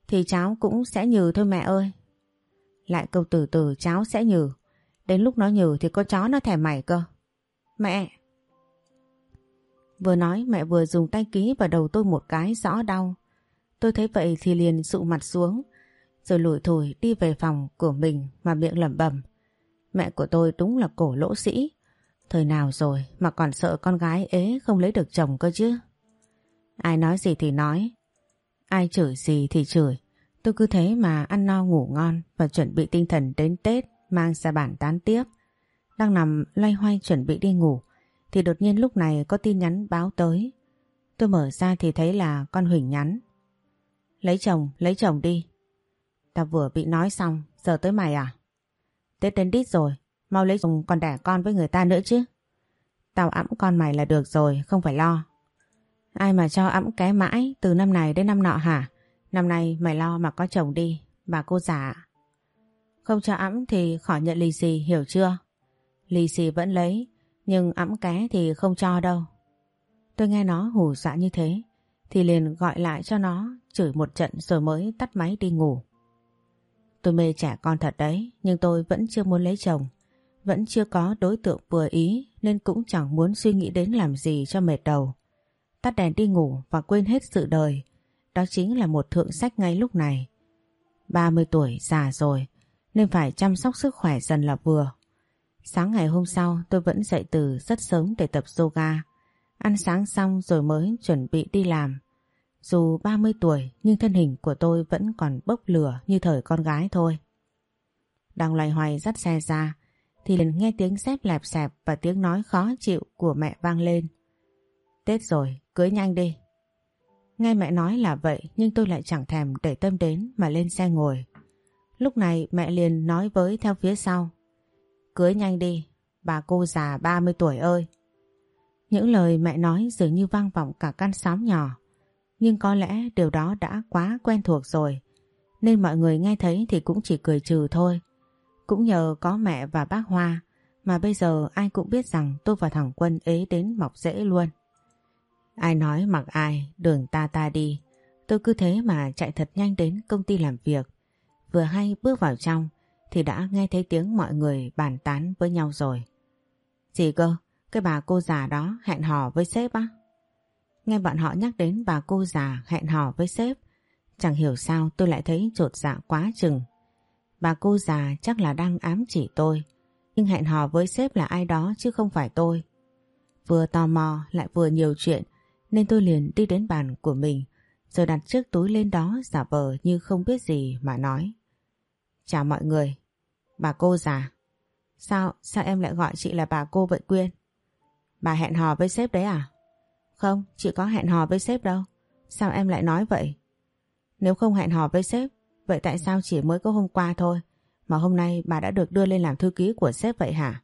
Speaker 1: thì cháu cũng sẽ nhừ thôi mẹ ơi. Lại câu từ từ, cháu sẽ nhừ. Đến lúc nó nhừ thì có chó nó thẻ mày cơ. Mẹ! Vừa nói, mẹ vừa dùng tay ký vào đầu tôi một cái rõ đau. Tôi thấy vậy thì liền sụ mặt xuống, rồi lủi thủi đi về phòng của mình mà miệng lẩm bẩm. Mẹ của tôi đúng là cổ lỗ sĩ. Thời nào rồi mà còn sợ con gái ế không lấy được chồng cơ chứ. Ai nói gì thì nói. Ai chửi gì thì chửi. Tôi cứ thế mà ăn no ngủ ngon và chuẩn bị tinh thần đến Tết mang ra bản tán tiếp. Đang nằm loay hoay chuẩn bị đi ngủ thì đột nhiên lúc này có tin nhắn báo tới. Tôi mở ra thì thấy là con Huỳnh nhắn. Lấy chồng, lấy chồng đi. Tao vừa bị nói xong, giờ tới mày à? Tết đến đít rồi, mau lấy chồng còn đẻ con với người ta nữa chứ. Tao ẵm con mày là được rồi, không phải lo. Ai mà cho ẵm ké mãi từ năm này đến năm nọ hả? Năm nay mày lo mà có chồng đi, bà cô già. Không cho ẵm thì khỏi nhận lì xì, hiểu chưa? Lì xì vẫn lấy, nhưng ẵm ké thì không cho đâu. Tôi nghe nó hù dọa như thế, thì liền gọi lại cho nó, chửi một trận rồi mới tắt máy đi ngủ. Tôi mê trẻ con thật đấy, nhưng tôi vẫn chưa muốn lấy chồng. Vẫn chưa có đối tượng vừa ý nên cũng chẳng muốn suy nghĩ đến làm gì cho mệt đầu. Tắt đèn đi ngủ và quên hết sự đời. Đó chính là một thượng sách ngay lúc này. 30 tuổi già rồi nên phải chăm sóc sức khỏe dần là vừa. Sáng ngày hôm sau tôi vẫn dậy từ rất sớm để tập yoga. Ăn sáng xong rồi mới chuẩn bị đi làm. Dù 30 tuổi nhưng thân hình của tôi vẫn còn bốc lửa như thời con gái thôi. Đang loay hoay dắt xe ra thì liền nghe tiếng xếp lẹp xẹp và tiếng nói khó chịu của mẹ vang lên. Tết rồi, cưới nhanh đi. Nghe mẹ nói là vậy nhưng tôi lại chẳng thèm để tâm đến mà lên xe ngồi. Lúc này mẹ liền nói với theo phía sau. Cưới nhanh đi, bà cô già 30 tuổi ơi. Những lời mẹ nói dường như vang vọng cả căn xóm nhỏ. Nhưng có lẽ điều đó đã quá quen thuộc rồi. Nên mọi người nghe thấy thì cũng chỉ cười trừ thôi. Cũng nhờ có mẹ và bác Hoa mà bây giờ ai cũng biết rằng tôi và thằng Quân ế đến mọc rễ luôn. Ai nói mặc ai, đường ta ta đi. Tôi cứ thế mà chạy thật nhanh đến công ty làm việc. Vừa hay bước vào trong thì đã nghe thấy tiếng mọi người bàn tán với nhau rồi. Gì cơ? Cái bà cô già đó hẹn hò với sếp á? Nghe bọn họ nhắc đến bà cô già hẹn hò với sếp, chẳng hiểu sao tôi lại thấy trột dạ quá chừng. Bà cô già chắc là đang ám chỉ tôi, nhưng hẹn hò với sếp là ai đó chứ không phải tôi. Vừa tò mò lại vừa nhiều chuyện nên tôi liền đi đến bàn của mình rồi đặt chiếc túi lên đó giả vờ như không biết gì mà nói. Chào mọi người, bà cô già. Sao, sao em lại gọi chị là bà cô vậy Quyên? Bà hẹn hò với sếp đấy à? Không, chị có hẹn hò với sếp đâu. Sao em lại nói vậy? Nếu không hẹn hò với sếp, vậy tại sao chỉ mới có hôm qua thôi mà hôm nay bà đã được đưa lên làm thư ký của sếp vậy hả?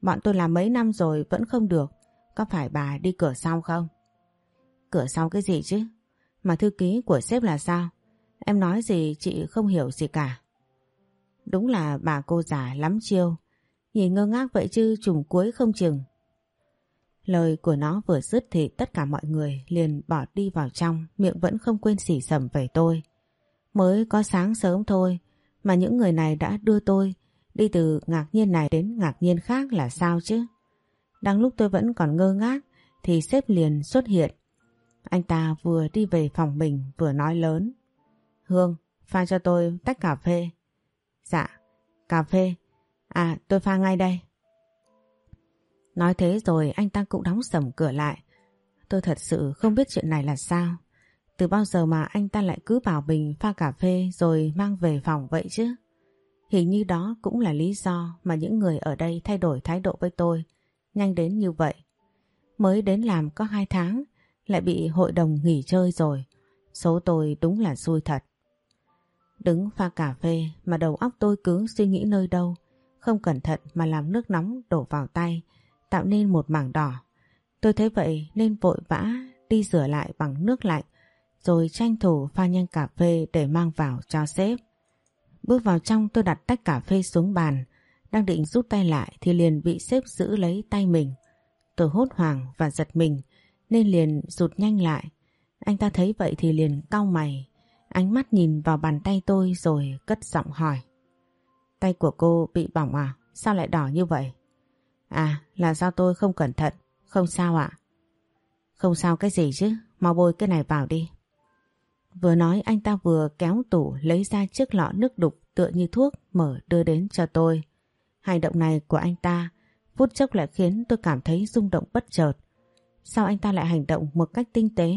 Speaker 1: Bọn tôi làm mấy năm rồi vẫn không được. Có phải bà đi cửa sau không? Cửa sau cái gì chứ? Mà thư ký của sếp là sao? Em nói gì chị không hiểu gì cả. Đúng là bà cô già lắm chiêu. Nhìn ngơ ngác vậy chứ trùng cuối không chừng. Lời của nó vừa dứt thì tất cả mọi người liền bỏ đi vào trong, miệng vẫn không quên xỉ sầm về tôi. Mới có sáng sớm thôi, mà những người này đã đưa tôi đi từ ngạc nhiên này đến ngạc nhiên khác là sao chứ? Đang lúc tôi vẫn còn ngơ ngác thì sếp liền xuất hiện. Anh ta vừa đi về phòng mình vừa nói lớn. Hương, pha cho tôi tách cà phê. Dạ, cà phê. À, tôi pha ngay đây. Nói thế rồi anh ta cũng đóng sầm cửa lại. Tôi thật sự không biết chuyện này là sao. Từ bao giờ mà anh ta lại cứ bảo mình pha cà phê rồi mang về phòng vậy chứ? Hình như đó cũng là lý do mà những người ở đây thay đổi thái độ với tôi nhanh đến như vậy. Mới đến làm có hai tháng lại bị hội đồng nghỉ chơi rồi. Số tôi đúng là xui thật. Đứng pha cà phê mà đầu óc tôi cứ suy nghĩ nơi đâu. Không cẩn thận mà làm nước nóng đổ vào tay tạo nên một mảng đỏ. Tôi thấy vậy nên vội vã đi rửa lại bằng nước lạnh rồi tranh thủ pha nhanh cà phê để mang vào cho sếp. Bước vào trong tôi đặt tách cà phê xuống bàn, đang định rút tay lại thì liền bị sếp giữ lấy tay mình. Tôi hốt hoảng và giật mình nên liền rụt nhanh lại. Anh ta thấy vậy thì liền cau mày, ánh mắt nhìn vào bàn tay tôi rồi cất giọng hỏi. Tay của cô bị bỏng à? Sao lại đỏ như vậy? À là do tôi không cẩn thận Không sao ạ Không sao cái gì chứ Mau bôi cái này vào đi Vừa nói anh ta vừa kéo tủ Lấy ra chiếc lọ nước đục tựa như thuốc Mở đưa đến cho tôi Hành động này của anh ta Phút chốc lại khiến tôi cảm thấy rung động bất chợt Sao anh ta lại hành động một cách tinh tế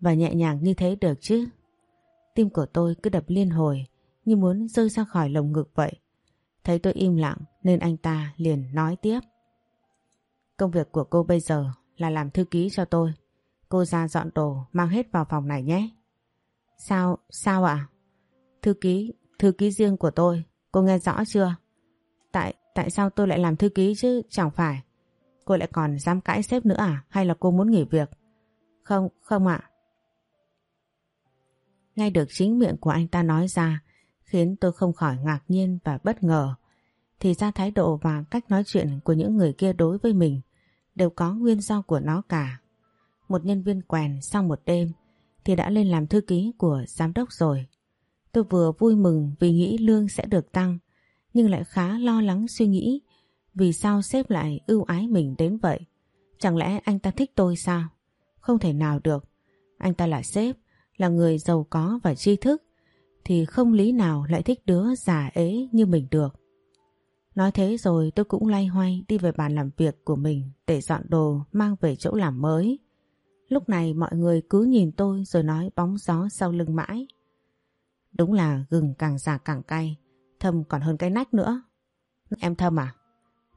Speaker 1: Và nhẹ nhàng như thế được chứ Tim của tôi cứ đập liên hồi Như muốn rơi ra khỏi lồng ngực vậy Thấy tôi im lặng nên anh ta liền nói tiếp Công việc của cô bây giờ là làm thư ký cho tôi. Cô ra dọn đồ mang hết vào phòng này nhé. Sao, sao ạ? Thư ký, thư ký riêng của tôi, cô nghe rõ chưa? Tại, tại sao tôi lại làm thư ký chứ chẳng phải? Cô lại còn dám cãi sếp nữa à? Hay là cô muốn nghỉ việc? Không, không ạ. Nghe được chính miệng của anh ta nói ra khiến tôi không khỏi ngạc nhiên và bất ngờ. thì ra thái độ và cách nói chuyện của những người kia đối với mình đều có nguyên do của nó cả. Một nhân viên quèn sau một đêm thì đã lên làm thư ký của giám đốc rồi. Tôi vừa vui mừng vì nghĩ lương sẽ được tăng nhưng lại khá lo lắng suy nghĩ vì sao sếp lại ưu ái mình đến vậy. Chẳng lẽ anh ta thích tôi sao? Không thể nào được. Anh ta là sếp, là người giàu có và tri thức thì không lý nào lại thích đứa giả ế như mình được. Nói thế rồi tôi cũng lay hoay đi về bàn làm việc của mình để dọn đồ mang về chỗ làm mới. Lúc này mọi người cứ nhìn tôi rồi nói bóng gió sau lưng mãi. Đúng là gừng càng già càng cay, thâm còn hơn cái nách nữa. Em thâm à?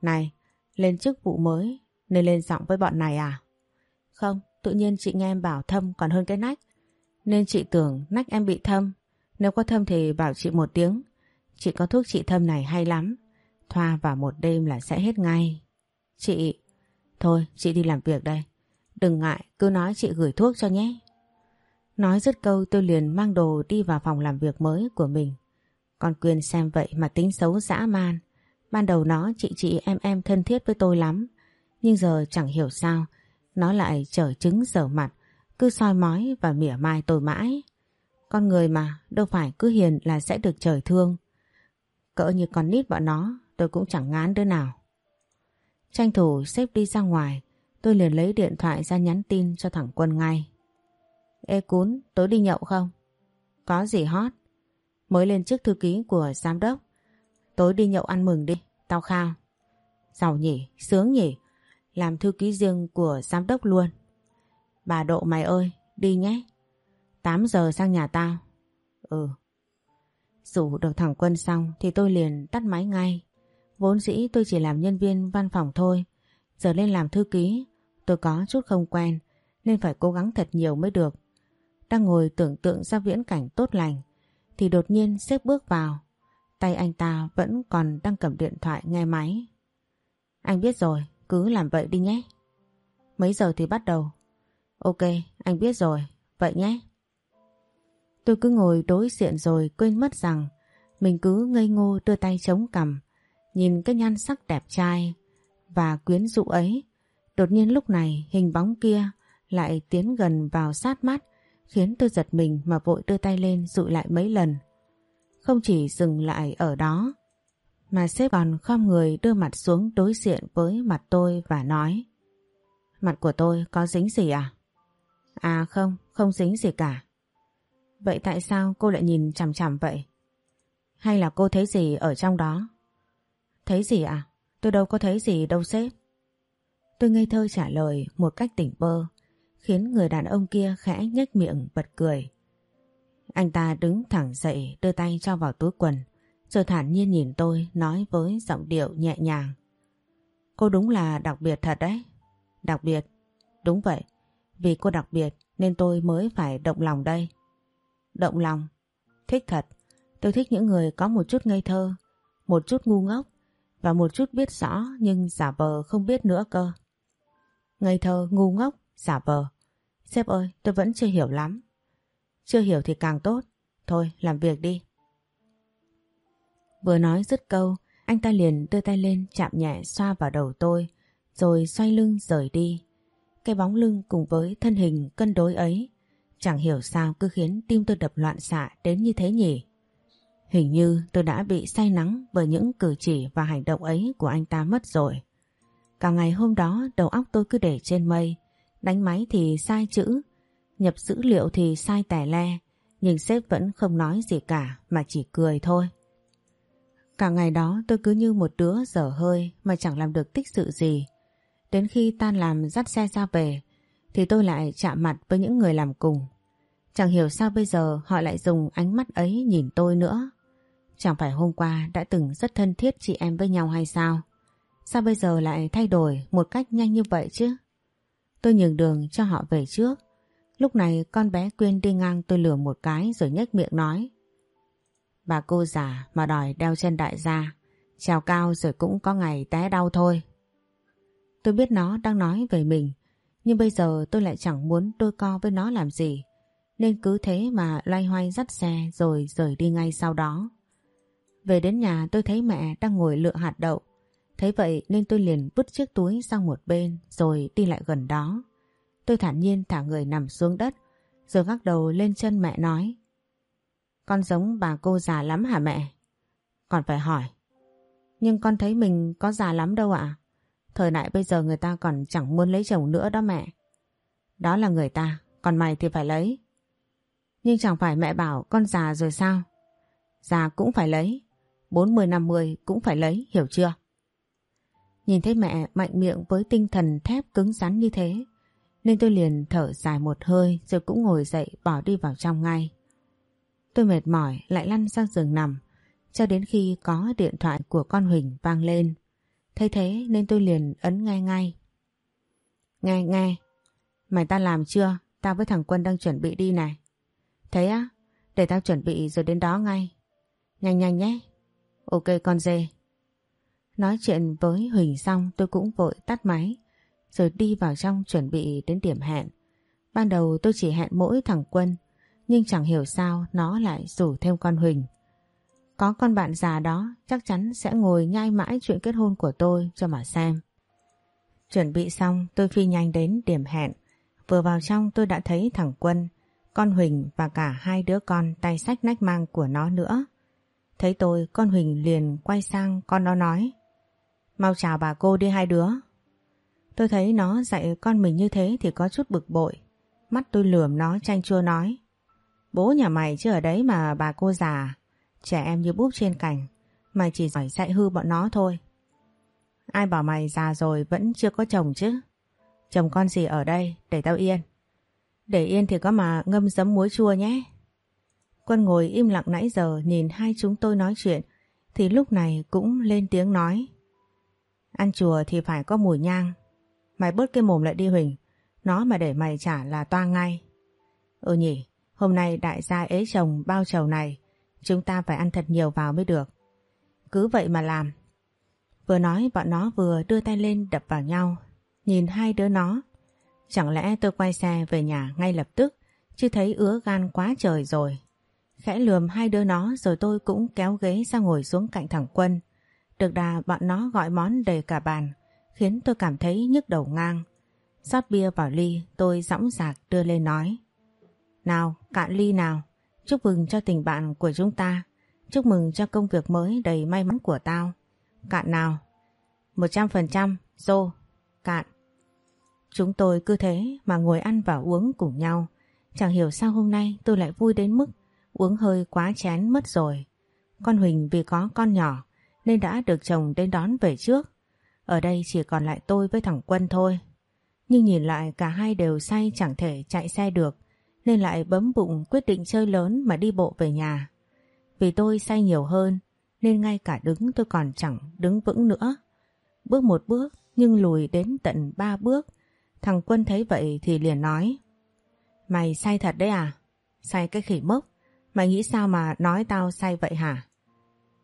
Speaker 1: Này, lên chức vụ mới nên lên giọng với bọn này à? Không, tự nhiên chị nghe em bảo thâm còn hơn cái nách. Nên chị tưởng nách em bị thâm. Nếu có thâm thì bảo chị một tiếng. Chị có thuốc trị thâm này hay lắm. Thoa vào một đêm là sẽ hết ngay. Chị... Thôi, chị đi làm việc đây. Đừng ngại, cứ nói chị gửi thuốc cho nhé. Nói dứt câu tôi liền mang đồ đi vào phòng làm việc mới của mình. Còn quyền xem vậy mà tính xấu dã man. Ban đầu nó chị chị em em thân thiết với tôi lắm. Nhưng giờ chẳng hiểu sao. Nó lại trở trứng dở mặt. Cứ soi mói và mỉa mai tôi mãi. Con người mà đâu phải cứ hiền là sẽ được trời thương. Cỡ như con nít bọn nó tôi cũng chẳng ngán đứa nào. Tranh thủ xếp đi ra ngoài tôi liền lấy điện thoại ra nhắn tin cho thằng Quân ngay. Ê cún, tối đi nhậu không? Có gì hot? Mới lên chức thư ký của giám đốc. Tối đi nhậu ăn mừng đi, tao khao. Giàu nhỉ, sướng nhỉ. Làm thư ký riêng của giám đốc luôn. Bà Độ mày ơi, đi nhé. 8 giờ sang nhà tao. Ừ. Rủ được thằng Quân xong thì tôi liền tắt máy ngay. Vốn dĩ tôi chỉ làm nhân viên văn phòng thôi. Giờ lên làm thư ký, tôi có chút không quen nên phải cố gắng thật nhiều mới được. Đang ngồi tưởng tượng ra viễn cảnh tốt lành thì đột nhiên xếp bước vào. Tay anh ta vẫn còn đang cầm điện thoại nghe máy. Anh biết rồi, cứ làm vậy đi nhé. Mấy giờ thì bắt đầu? Ok, anh biết rồi, vậy nhé. Tôi cứ ngồi đối diện rồi quên mất rằng mình cứ ngây ngô đưa tay chống cằm, nhìn cái nhan sắc đẹp trai và quyến rũ ấy. Đột nhiên lúc này hình bóng kia lại tiến gần vào sát mắt khiến tôi giật mình mà vội đưa tay lên dụi lại mấy lần. Không chỉ dừng lại ở đó mà sếp còn khom người đưa mặt xuống đối diện với mặt tôi và nói Mặt của tôi có dính gì à? À không, không dính gì cả. Vậy tại sao cô lại nhìn chằm chằm vậy? Hay là cô thấy gì ở trong đó? Thấy gì à? Tôi đâu có thấy gì đâu sếp. Tôi ngây thơ trả lời một cách tỉnh bơ, khiến người đàn ông kia khẽ nhếch miệng bật cười. Anh ta đứng thẳng dậy đưa tay cho vào túi quần, rồi thản nhiên nhìn tôi nói với giọng điệu nhẹ nhàng. Cô đúng là đặc biệt thật đấy. Đặc biệt, đúng vậy. Vì cô đặc biệt nên tôi mới phải động lòng đây. Động lòng, thích thật. Tôi thích những người có một chút ngây thơ, một chút ngu ngốc và một chút biết rõ nhưng giả vờ không biết nữa cơ. Ngây thơ, ngu ngốc, giả vờ. Sếp ơi, tôi vẫn chưa hiểu lắm. Chưa hiểu thì càng tốt. Thôi, làm việc đi. Vừa nói dứt câu, anh ta liền đưa tay lên chạm nhẹ xoa vào đầu tôi, rồi xoay lưng rời đi. Cái bóng lưng cùng với thân hình cân đối ấy, chẳng hiểu sao cứ khiến tim tôi đập loạn xạ đến như thế nhỉ. Hình như tôi đã bị say nắng bởi những cử chỉ và hành động ấy của anh ta mất rồi. Cả ngày hôm đó đầu óc tôi cứ để trên mây, đánh máy thì sai chữ, nhập dữ liệu thì sai tẻ le, nhưng sếp vẫn không nói gì cả mà chỉ cười thôi. Cả ngày đó tôi cứ như một đứa dở hơi mà chẳng làm được tích sự gì. Đến khi tan làm dắt xe ra về thì tôi lại chạm mặt với những người làm cùng. Chẳng hiểu sao bây giờ họ lại dùng ánh mắt ấy nhìn tôi nữa. Chẳng phải hôm qua đã từng rất thân thiết chị em với nhau hay sao? Sao bây giờ lại thay đổi một cách nhanh như vậy chứ? Tôi nhường đường cho họ về trước. Lúc này con bé Quyên đi ngang tôi lừa một cái rồi nhếch miệng nói. Bà cô già mà đòi đeo chân đại gia, trèo cao rồi cũng có ngày té đau thôi. Tôi biết nó đang nói về mình, nhưng bây giờ tôi lại chẳng muốn đôi co với nó làm gì, nên cứ thế mà loay hoay dắt xe rồi rời đi ngay sau đó. Về đến nhà tôi thấy mẹ đang ngồi lựa hạt đậu. Thấy vậy nên tôi liền vứt chiếc túi sang một bên rồi đi lại gần đó. Tôi thản nhiên thả người nằm xuống đất rồi gác đầu lên chân mẹ nói. Con giống bà cô già lắm hả mẹ? Còn phải hỏi. Nhưng con thấy mình có già lắm đâu ạ. Thời đại bây giờ người ta còn chẳng muốn lấy chồng nữa đó mẹ. Đó là người ta, còn mày thì phải lấy. Nhưng chẳng phải mẹ bảo con già rồi sao? Già cũng phải lấy, 40-50 cũng phải lấy, hiểu chưa? Nhìn thấy mẹ mạnh miệng với tinh thần thép cứng rắn như thế, nên tôi liền thở dài một hơi rồi cũng ngồi dậy bỏ đi vào trong ngay. Tôi mệt mỏi lại lăn sang giường nằm, cho đến khi có điện thoại của con Huỳnh vang lên. Thấy thế nên tôi liền ấn nghe ngay. Nghe nghe, mày ta làm chưa? Tao với thằng Quân đang chuẩn bị đi này. Thế á? Để tao chuẩn bị rồi đến đó ngay. Nhanh nhanh nhé. Ok con dê. Nói chuyện với Huỳnh xong tôi cũng vội tắt máy rồi đi vào trong chuẩn bị đến điểm hẹn. Ban đầu tôi chỉ hẹn mỗi thằng Quân nhưng chẳng hiểu sao nó lại rủ thêm con Huỳnh. Có con bạn già đó chắc chắn sẽ ngồi nhai mãi chuyện kết hôn của tôi cho mà xem. Chuẩn bị xong tôi phi nhanh đến điểm hẹn. Vừa vào trong tôi đã thấy thằng Quân, con Huỳnh và cả hai đứa con tay sách nách mang của nó nữa. Thấy tôi con Huỳnh liền quay sang con nó nói Mau chào bà cô đi hai đứa. Tôi thấy nó dạy con mình như thế thì có chút bực bội. Mắt tôi lườm nó, chanh chua nói. Bố nhà mày chứ ở đấy mà bà cô già. Trẻ em như búp trên cành. Mày chỉ giỏi dạy hư bọn nó thôi. Ai bảo mày già rồi vẫn chưa có chồng chứ? Chồng con gì ở đây? Để tao yên. Để yên thì có mà ngâm giấm muối chua nhé. Quân ngồi im lặng nãy giờ nhìn hai chúng tôi nói chuyện, Thì lúc này cũng lên tiếng nói. Ăn chùa thì phải có mùi nhang. Mày bớt cái mồm lại đi Huỳnh. Nó mà để mày trả là toang ngay. Ừ nhỉ, Hôm nay đại gia ế chồng bao chầu này, Chúng ta phải ăn thật nhiều vào mới được. Cứ vậy mà làm. Vừa nói bọn nó vừa đưa tay lên đập vào nhau. Nhìn hai đứa nó. Chẳng lẽ tôi quay xe về nhà ngay lập tức, Chứ thấy ứa gan quá trời rồi. Khẽ lườm hai đứa nó Rồi tôi cũng kéo ghế sang ngồi xuống cạnh thẳng Quân. Được đà bọn nó gọi món đầy cả bàn. Khiến tôi cảm thấy nhức đầu ngang rót bia vào ly tôi dõng dạc đưa lên nói nào, cạn ly nào. Chúc mừng cho tình bạn của chúng ta. Chúc mừng cho công việc mới đầy may mắn của tao. Cạn nào. Một trăm phần trăm, Dô. Cạn. Chúng tôi cứ thế mà ngồi ăn và uống cùng nhau. Chẳng hiểu sao hôm nay tôi lại vui đến mức uống hơi quá chén mất rồi. Con Huỳnh vì có con nhỏ nên đã được chồng đến đón về trước. Ở đây chỉ còn lại tôi với thằng Quân thôi. Nhưng nhìn lại cả hai đều say chẳng thể chạy xe được, nên lại bấm bụng quyết định chơi lớn mà đi bộ về nhà. Vì tôi say nhiều hơn, nên ngay cả đứng tôi còn chẳng đứng vững nữa. Bước một bước, nhưng lùi đến tận ba bước. Thằng Quân thấy vậy thì liền nói, Mày say thật đấy à? Say cái khỉ mốc. Mày nghĩ sao mà nói tao say vậy hả?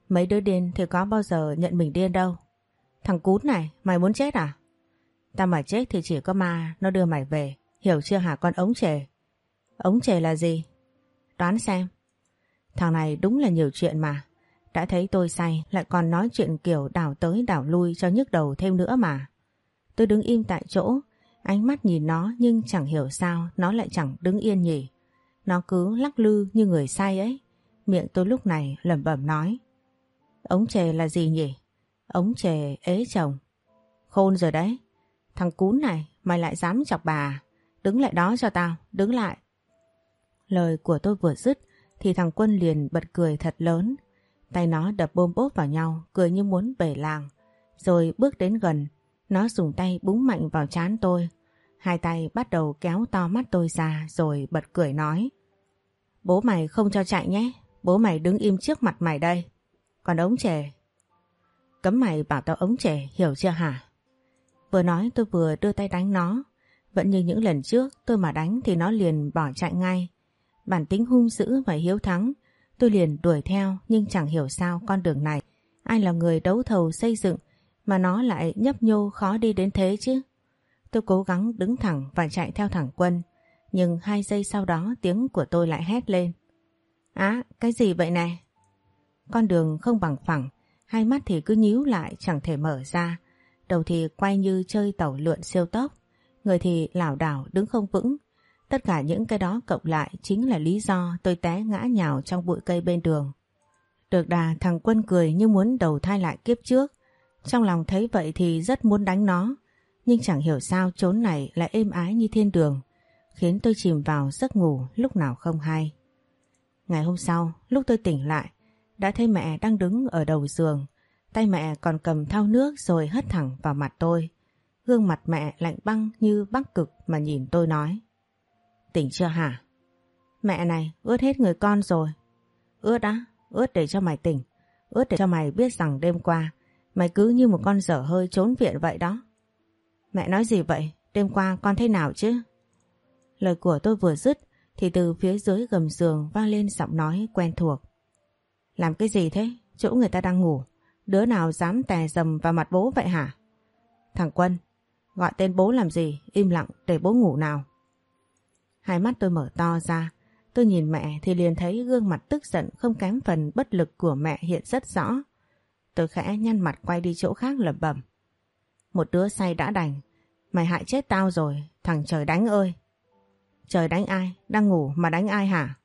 Speaker 1: Mấy đứa điên thì có bao giờ nhận mình điên đâu. Thằng cún này, mày muốn chết à? Tao mà chết thì chỉ có ma nó đưa mày về. Hiểu chưa hả con ống trẻ? Ống chề là gì? Đoán xem. Thằng này đúng là nhiều chuyện mà. Đã thấy tôi say lại còn nói chuyện kiểu đảo tới đảo lui cho nhức đầu thêm nữa mà. Tôi đứng im tại chỗ, ánh mắt nhìn nó nhưng chẳng hiểu sao nó lại chẳng đứng yên nhỉ. Nó cứ lắc lư như người say ấy. Miệng tôi lúc này lẩm bẩm nói. Ống chề là gì nhỉ? Ống chề ế chồng. Khôn rồi đấy. Thằng cún này, mày lại dám chọc bà à? Đứng lại đó cho tao, đứng lại. Lời của tôi vừa dứt thì thằng Quân liền bật cười thật lớn. Tay nó đập bôm bốp vào nhau, cười như muốn bể làng. Rồi bước đến gần, nó dùng tay búng mạnh vào chán tôi. Hai tay bắt đầu kéo to mắt tôi ra rồi bật cười nói. Bố mày không cho chạy nhé, bố mày đứng im trước mặt mày đây. Còn ống trẻ. Cấm mày bảo tao ống trẻ, hiểu chưa hả? Vừa nói tôi vừa đưa tay đánh nó. Vẫn như những lần trước tôi mà đánh thì nó liền bỏ chạy ngay. Bản tính hung dữ và hiếu thắng, tôi liền đuổi theo nhưng chẳng hiểu sao con đường này ai là người đấu thầu xây dựng mà nó lại nhấp nhô khó đi đến thế chứ. Tôi cố gắng đứng thẳng và chạy theo thẳng quân, nhưng hai giây sau đó tiếng của tôi lại hét lên. Á, cái gì vậy này? con đường không bằng phẳng, hai mắt thì cứ nhíu lại chẳng thể mở ra, đầu thì quay như chơi tàu lượn siêu tốc, người thì lảo đảo đứng không vững. Tất cả những cái đó cộng lại chính là lý do tôi té ngã nhào trong bụi cây bên đường. Được đà thằng Quân cười như muốn đầu thai lại kiếp trước. Trong lòng thấy vậy thì rất muốn đánh nó. Nhưng chẳng hiểu sao chốn này lại êm ái như thiên đường. Khiến tôi chìm vào giấc ngủ lúc nào không hay. Ngày hôm sau, lúc tôi tỉnh lại, đã thấy mẹ đang đứng ở đầu giường. Tay mẹ còn cầm thao nước rồi hất thẳng vào mặt tôi. Gương mặt mẹ lạnh băng như bắc cực mà nhìn tôi nói. Tỉnh chưa hả? Mẹ này, ướt hết người con rồi. Ướt á, ướt để cho mày tỉnh. Ướt để cho mày biết rằng đêm qua mày cứ như một con dở hơi trốn viện vậy đó. Mẹ nói gì vậy? Đêm qua con thế nào chứ? Lời của tôi vừa dứt thì từ phía dưới gầm giường vang lên giọng nói quen thuộc. Làm cái gì thế? Chỗ người ta đang ngủ. Đứa nào dám tè dầm vào mặt bố vậy hả? Thằng Quân, gọi tên bố làm gì? Im lặng để bố ngủ nào. Hai mắt tôi mở to ra. Tôi nhìn mẹ thì liền thấy gương mặt tức giận không kém phần bất lực của mẹ hiện rất rõ. Tôi khẽ nhăn mặt quay đi chỗ khác lẩm bẩm. Một đứa say đã đành. Mày hại chết tao rồi, thằng trời đánh ơi. Trời đánh ai? Đang ngủ mà đánh ai hả?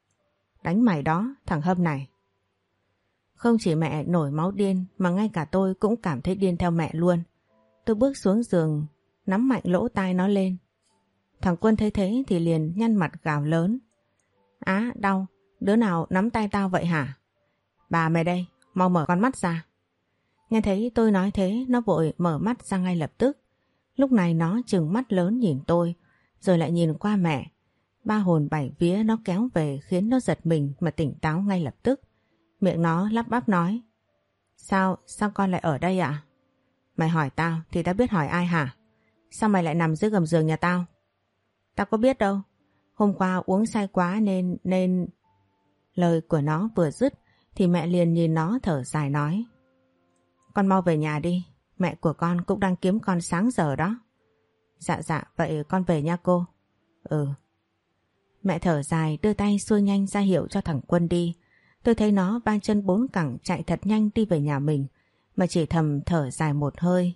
Speaker 1: Đánh mày đó, thằng hâm này. Không chỉ mẹ nổi máu điên mà ngay cả tôi cũng cảm thấy điên theo mẹ luôn. Tôi bước xuống giường, nắm mạnh lỗ tai nó lên. Thằng Quân thấy thế thì liền nhăn mặt gào lớn. Á, đau, đứa nào nắm tay tao vậy hả? Bà mày đây, mau mở con mắt ra. Nghe thấy tôi nói thế, nó vội mở mắt ra ngay lập tức. Lúc này nó chừng mắt lớn nhìn tôi, rồi lại nhìn qua mẹ. Ba hồn bảy vía nó kéo về khiến nó giật mình mà tỉnh táo ngay lập tức. Miệng nó lắp bắp nói. Sao, sao con lại ở đây ạ? Mày hỏi tao thì đã biết hỏi ai hả? Sao mày lại nằm dưới gầm giường nhà tao? Tao có biết đâu. Hôm qua uống say quá nên... nên... Lời của nó vừa dứt thì mẹ liền nhìn nó thở dài nói. Con mau về nhà đi. Mẹ của con cũng đang kiếm con sáng giờ đó. Dạ dạ, vậy con về nha cô. Ừ. Mẹ thở dài đưa tay xuôi nhanh ra hiệu cho thằng Quân đi. Tôi thấy nó ba chân bốn cẳng chạy thật nhanh đi về nhà mình mà chỉ thầm thở dài một hơi.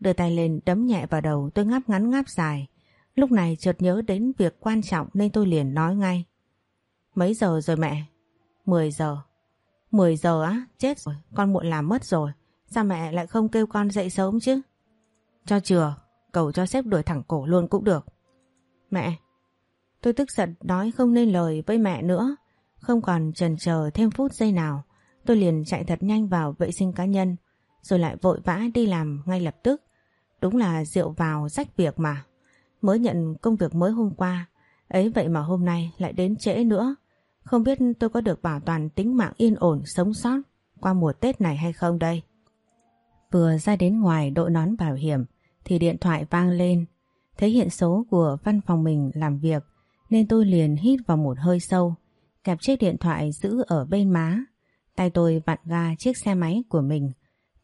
Speaker 1: Đưa tay lên đấm nhẹ vào đầu tôi ngáp ngắn ngáp dài. Lúc này chợt nhớ đến việc quan trọng nên tôi liền nói ngay. Mấy giờ rồi mẹ? 10 giờ. 10 giờ á? Chết rồi, con muộn làm mất rồi. Sao mẹ lại không kêu con dậy sớm chứ? Cho chừa, cầu cho sếp đuổi thẳng cổ luôn cũng được. Mẹ, tôi tức giận nói không nên lời với mẹ nữa. Không còn trần chờ thêm phút giây nào. Tôi liền chạy thật nhanh vào vệ sinh cá nhân rồi lại vội vã đi làm ngay lập tức. Đúng là rượu vào rách việc mà. Mới nhận công việc mới hôm qua, ấy vậy mà hôm nay lại đến trễ nữa. Không biết tôi có được bảo toàn tính mạng yên ổn sống sót qua mùa Tết này hay không đây. Vừa ra đến ngoài đội nón bảo hiểm thì điện thoại vang lên. Thấy hiện số của văn phòng mình làm việc nên tôi liền hít vào một hơi sâu, kẹp chiếc điện thoại giữ ở bên má. Tay tôi vặn ga chiếc xe máy của mình,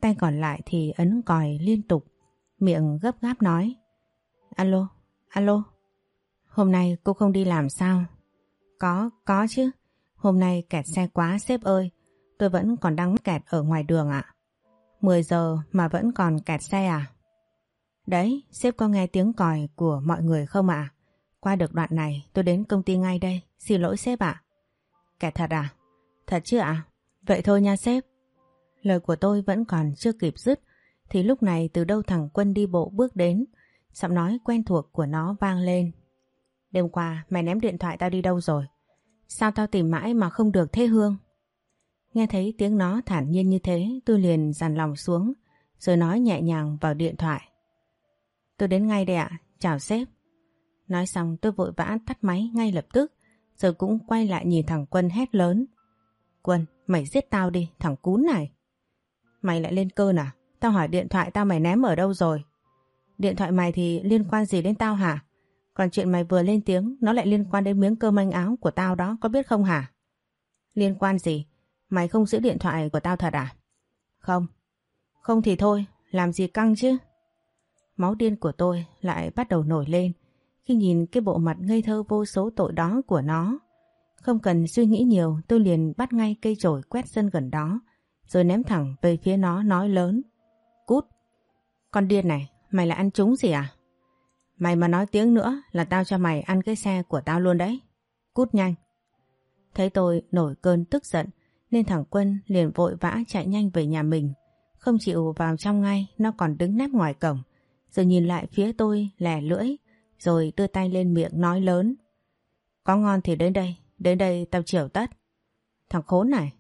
Speaker 1: tay còn lại thì ấn còi liên tục, miệng gấp gáp nói. Alo, alo, hôm nay cô không đi làm sao? Có, có chứ, hôm nay kẹt xe quá sếp ơi, tôi vẫn còn đang mắc kẹt ở ngoài đường ạ. À? 10 giờ mà vẫn còn kẹt xe à? Đấy, sếp có nghe tiếng còi của mọi người không ạ? Qua được đoạn này tôi đến công ty ngay đây, xin lỗi sếp ạ. Kẻ thật à? Thật chứ ạ? Vậy thôi nha sếp. Lời của tôi vẫn còn chưa kịp dứt thì lúc này từ đâu thằng Quân đi bộ bước đến giọng nói quen thuộc của nó vang lên. Đêm qua mày ném điện thoại tao đi đâu rồi? Sao tao tìm mãi mà không được thế Hương? Nghe thấy tiếng nó thản nhiên như thế tôi liền dằn lòng xuống rồi nói nhẹ nhàng vào điện thoại. Tôi đến ngay đây ạ, chào sếp. Nói xong tôi vội vã tắt máy ngay lập tức rồi cũng quay lại nhìn thằng Quân hét lớn. Quân, mày giết tao đi, thằng cún này. Mày lại lên cơn à? Tao hỏi điện thoại tao mày ném ở đâu rồi? Điện thoại mày thì liên quan gì đến tao hả? Còn chuyện mày vừa lên tiếng nó lại liên quan đến miếng cơm manh áo của tao đó có biết không hả? Liên quan gì? Mày không giữ điện thoại của tao thật à? Không. Không thì thôi, làm gì căng chứ? Máu điên của tôi lại bắt đầu nổi lên khi nhìn cái bộ mặt ngây thơ vô số tội đó của nó. Không cần suy nghĩ nhiều tôi liền bắt ngay cây chổi quét sân gần đó rồi ném thẳng về phía nó nói lớn. Cút! Con điên này, mày là ăn trúng gì à? Mày mà nói tiếng nữa là tao cho mày ăn cái xe của tao luôn đấy. Cút nhanh! Thấy tôi nổi cơn tức giận nên thằng Quân liền vội vã chạy nhanh về nhà mình. Không chịu vào trong ngay, nó còn đứng nép ngoài cổng. Rồi nhìn lại phía tôi lẻ lưỡi, rồi đưa tay lên miệng nói lớn. Có ngon thì đến đây, đến đây tao chiều tất. Thằng khốn này!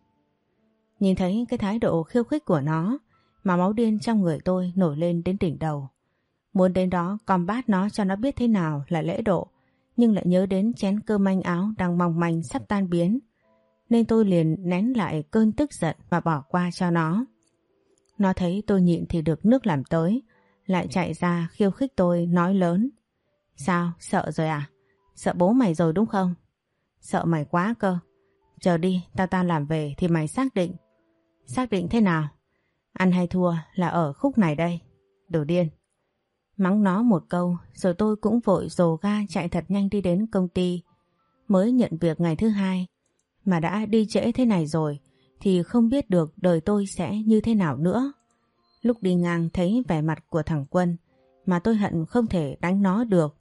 Speaker 1: Nhìn thấy cái thái độ khiêu khích của nó mà máu điên trong người tôi nổi lên đến đỉnh đầu. Muốn đến đó combat nó cho nó biết thế nào là lễ độ nhưng lại nhớ đến chén cơm manh áo đang mong manh sắp tan biến nên tôi liền nén lại cơn tức giận và bỏ qua cho nó. Nó thấy tôi nhịn thì được nước làm tới lại chạy ra khiêu khích tôi nói lớn Sao? Sợ rồi à? Sợ bố mày rồi đúng không? Sợ mày quá cơ. Chờ đi, tao ta làm về thì mày xác định. Xác định thế nào? Ăn hay thua là ở khúc này đây. Đồ điên. Mắng nó một câu rồi tôi cũng vội dồ ga chạy thật nhanh đi đến công ty. Mới nhận việc ngày thứ hai mà đã đi trễ thế này rồi thì không biết được đời tôi sẽ như thế nào nữa. Lúc đi ngang thấy vẻ mặt của thằng Quân mà tôi hận không thể đánh nó được.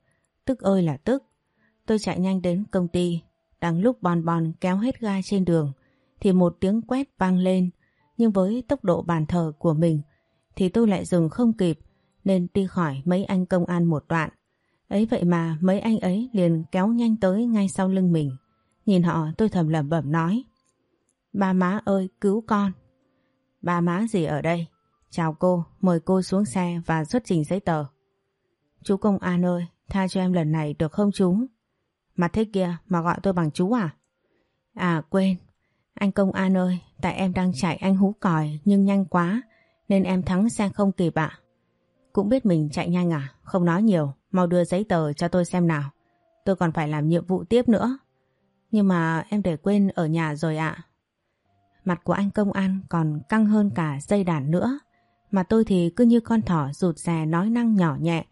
Speaker 1: Tức ơi là tức. Tôi chạy nhanh đến công ty. Đang lúc bòn bòn kéo hết ga trên đường thì một tiếng quét vang lên. Nhưng với tốc độ bàn thờ của mình thì tôi lại dừng không kịp nên đi khỏi mấy anh công an một đoạn. Ấy vậy mà mấy anh ấy liền kéo nhanh tới ngay sau lưng mình. Nhìn họ tôi thầm lẩm bẩm nói. Ba má ơi cứu con. Ba má gì ở đây? Chào cô, mời cô xuống xe và xuất trình giấy tờ. Chú công an ơi, tha cho em lần này được không chú? Mặt thế kia mà gọi tôi bằng chú à? À quên, anh công an ơi, tại em đang chạy anh hú còi nhưng nhanh quá nên em thắng xe không kịp ạ. Cũng biết mình chạy nhanh à, không nói nhiều, mau đưa giấy tờ cho tôi xem nào. Tôi còn phải làm nhiệm vụ tiếp nữa. Nhưng mà em để quên ở nhà rồi ạ. Mặt của anh công an còn căng hơn cả dây đàn nữa. Mà tôi thì cứ như con thỏ rụt rè nói năng nhỏ nhẹ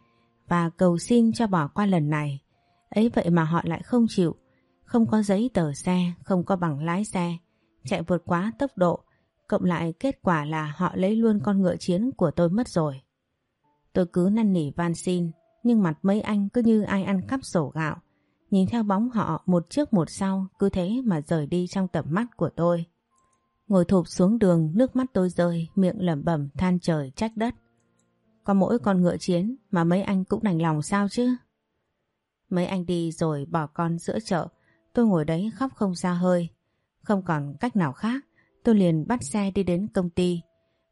Speaker 1: và cầu xin cho bỏ qua lần này. Ấy vậy mà họ lại không chịu. Không có giấy tờ xe, không có bằng lái xe. Chạy vượt quá tốc độ. Cộng lại kết quả là họ lấy luôn con ngựa chiến của tôi mất rồi. Tôi cứ năn nỉ van xin, nhưng mặt mấy anh cứ như ai ăn cắp sổ gạo. Nhìn theo bóng họ một trước một sau, cứ thế mà rời đi trong tầm mắt của tôi. Ngồi thụp xuống đường, nước mắt tôi rơi, miệng lẩm bẩm than trời trách đất. Có mỗi con ngựa chiến mà mấy anh cũng đành lòng sao chứ? Mấy anh đi rồi bỏ con giữa chợ, tôi ngồi đấy khóc không ra hơi. Không còn cách nào khác, tôi liền bắt xe đi đến công ty.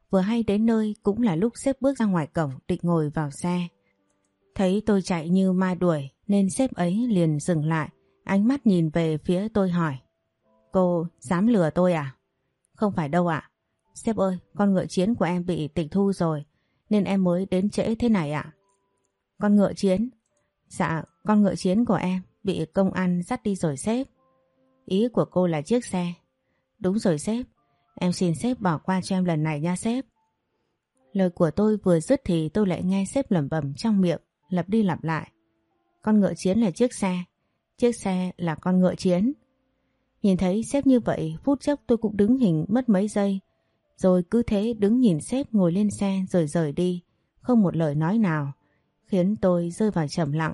Speaker 1: Vừa hay đến nơi cũng là lúc xếp bước ra ngoài cổng định ngồi vào xe. Thấy tôi chạy như ma đuổi nên sếp ấy liền dừng lại, ánh mắt nhìn về phía tôi hỏi. Cô dám lừa tôi à? Không phải đâu ạ. Sếp ơi, con ngựa chiến của em bị tịch thu rồi, nên em mới đến trễ thế này ạ. Con ngựa chiến? Dạ, con ngựa chiến của em bị công an dắt đi rồi sếp. Ý của cô là chiếc xe. Đúng rồi sếp, Em xin sếp bỏ qua cho em lần này nha sếp. Lời của tôi vừa dứt thì tôi lại nghe sếp lẩm bẩm trong miệng, lặp đi lặp lại. Con ngựa chiến là chiếc xe, chiếc xe là con ngựa chiến. Nhìn thấy sếp như vậy, phút chốc tôi cũng đứng hình mất mấy giây, rồi cứ thế đứng nhìn sếp ngồi lên xe rồi rời đi, không một lời nói nào, khiến tôi rơi vào trầm lặng,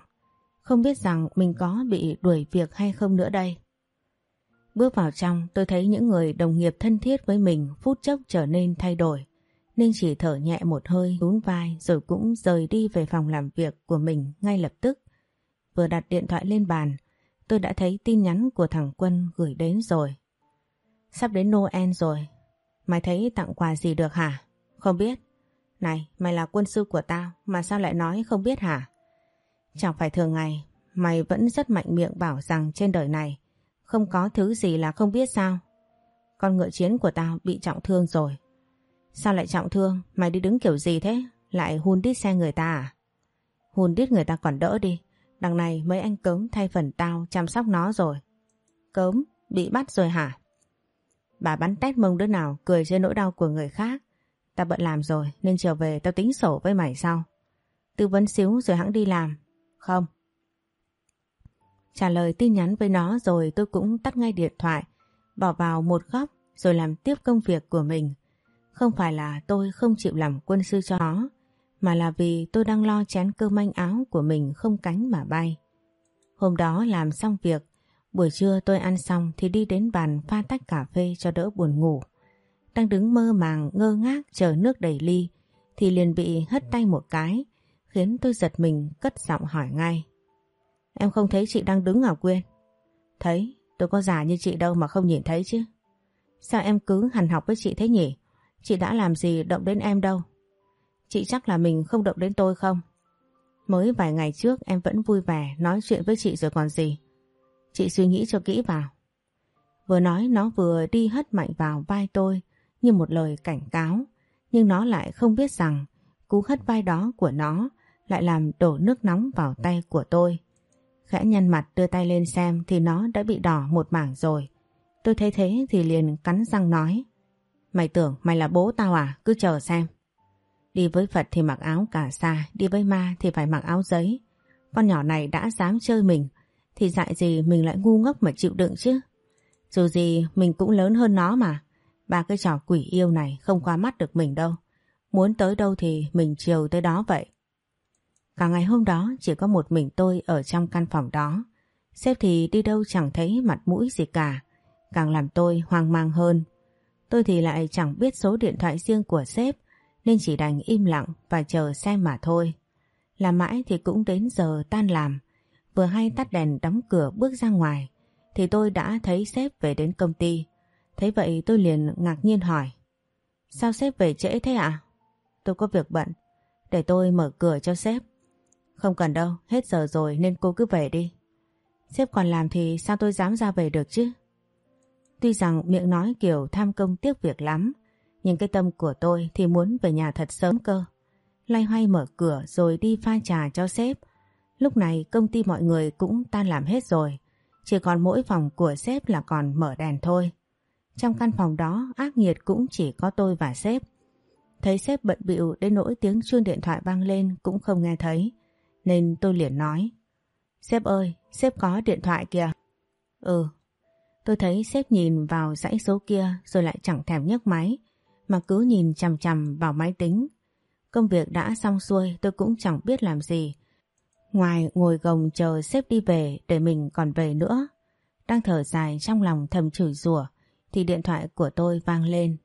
Speaker 1: không biết rằng mình có bị đuổi việc hay không nữa đây. Bước vào trong tôi thấy những người đồng nghiệp thân thiết với mình phút chốc trở nên thay đổi. Nên chỉ thở nhẹ một hơi nhún vai rồi cũng rời đi về phòng làm việc của mình ngay lập tức. Vừa đặt điện thoại lên bàn, tôi đã thấy tin nhắn của thằng Quân gửi đến rồi. Sắp đến Noel rồi, mày thấy tặng quà gì được hả? Không biết. Này, mày là quân sư của tao mà sao lại nói không biết hả? Chẳng phải thường ngày, mày vẫn rất mạnh miệng bảo rằng trên đời này không có thứ gì là không biết sao. Con ngựa chiến của tao bị trọng thương rồi. Sao lại trọng thương? Mày đi đứng kiểu gì thế? Lại hun đít xe người ta à? Hun đít người ta còn đỡ đi. Đằng này mấy anh cớm thay phần tao chăm sóc nó rồi. Cớm, bị bắt rồi hả? Bà bắn tét mông đứa nào cười trên nỗi đau của người khác. ta bận làm rồi nên chiều về tao tính sổ với mày sau. Tư vấn xíu rồi hãng đi làm. Không, Trả lời tin nhắn với nó rồi tôi cũng tắt ngay điện thoại, bỏ vào một góc rồi làm tiếp công việc của mình. Không phải là tôi không chịu làm quân sư cho nó, mà là vì tôi đang lo chén cơm manh áo của mình không cánh mà bay. Hôm đó làm xong việc, buổi trưa tôi ăn xong thì đi đến bàn pha tách cà phê cho đỡ buồn ngủ. Đang đứng mơ màng ngơ ngác chờ nước đầy ly thì liền bị hất tay một cái khiến tôi giật mình cất giọng hỏi ngay. Em không thấy chị đang đứng à Quyên? Thấy, tôi có già như chị đâu mà không nhìn thấy chứ. Sao em cứ hằn học với chị thế nhỉ? Chị đã làm gì động đến em đâu? Chị chắc là mình không động đến tôi không? Mới vài ngày trước em vẫn vui vẻ nói chuyện với chị rồi còn gì. Chị suy nghĩ cho kỹ vào. Vừa nói nó vừa đi hất mạnh vào vai tôi như một lời cảnh cáo. Nhưng nó lại không biết rằng cú hất vai đó của nó lại làm đổ nước nóng vào tay của tôi. Khẽ nhăn mặt đưa tay lên xem thì nó đã bị đỏ một mảng rồi. Tôi thấy thế thì liền cắn răng nói. Mày tưởng mày là bố tao à? Cứ chờ xem. Đi với Phật thì mặc áo cả sa, đi với ma thì phải mặc áo giấy. Con nhỏ này đã dám chơi mình, thì dại gì mình lại ngu ngốc mà chịu đựng chứ. Dù gì, mình cũng lớn hơn nó mà. Ba cái trò quỷ yêu này không qua mắt được mình đâu. Muốn tới đâu thì mình chiều tới đó vậy. Cả ngày hôm đó, chỉ có một mình tôi ở trong căn phòng đó. Sếp thì đi đâu chẳng thấy mặt mũi gì cả. Càng làm tôi hoang mang hơn. Tôi thì lại chẳng biết số điện thoại riêng của sếp, nên chỉ đành im lặng và chờ xem mà thôi. Làm mãi thì cũng đến giờ tan làm. Vừa hay tắt đèn đóng cửa bước ra ngoài thì tôi đã thấy sếp về đến công ty. Thấy vậy tôi liền ngạc nhiên hỏi Sao sếp về trễ thế ạ? Tôi có việc bận Để tôi mở cửa cho sếp Không cần đâu, hết giờ rồi nên cô cứ về đi Sếp còn làm thì sao tôi dám ra về được chứ? Tuy rằng miệng nói kiểu tham công tiếc việc lắm nhưng cái tâm của tôi thì muốn về nhà thật sớm cơ. Lay hoay mở cửa rồi đi pha trà cho sếp. Lúc này công ty mọi người cũng tan làm hết rồi. Chỉ còn mỗi phòng của sếp là còn mở đèn thôi. Trong căn phòng đó ác nghiệt cũng chỉ có tôi và sếp. Thấy sếp bận bịu đến nỗi tiếng chuông điện thoại vang lên cũng không nghe thấy. Nên tôi liền nói. Sếp ơi, sếp có điện thoại kìa. Ừ. Tôi thấy sếp nhìn vào dãy số kia rồi lại chẳng thèm nhấc máy mà cứ nhìn chằm chằm vào máy tính. Công việc đã xong xuôi tôi cũng chẳng biết làm gì. Ngoài ngồi gồng chờ sếp đi về để mình còn về nữa. Đang thở dài trong lòng thầm chửi rủa thì điện thoại của tôi vang lên.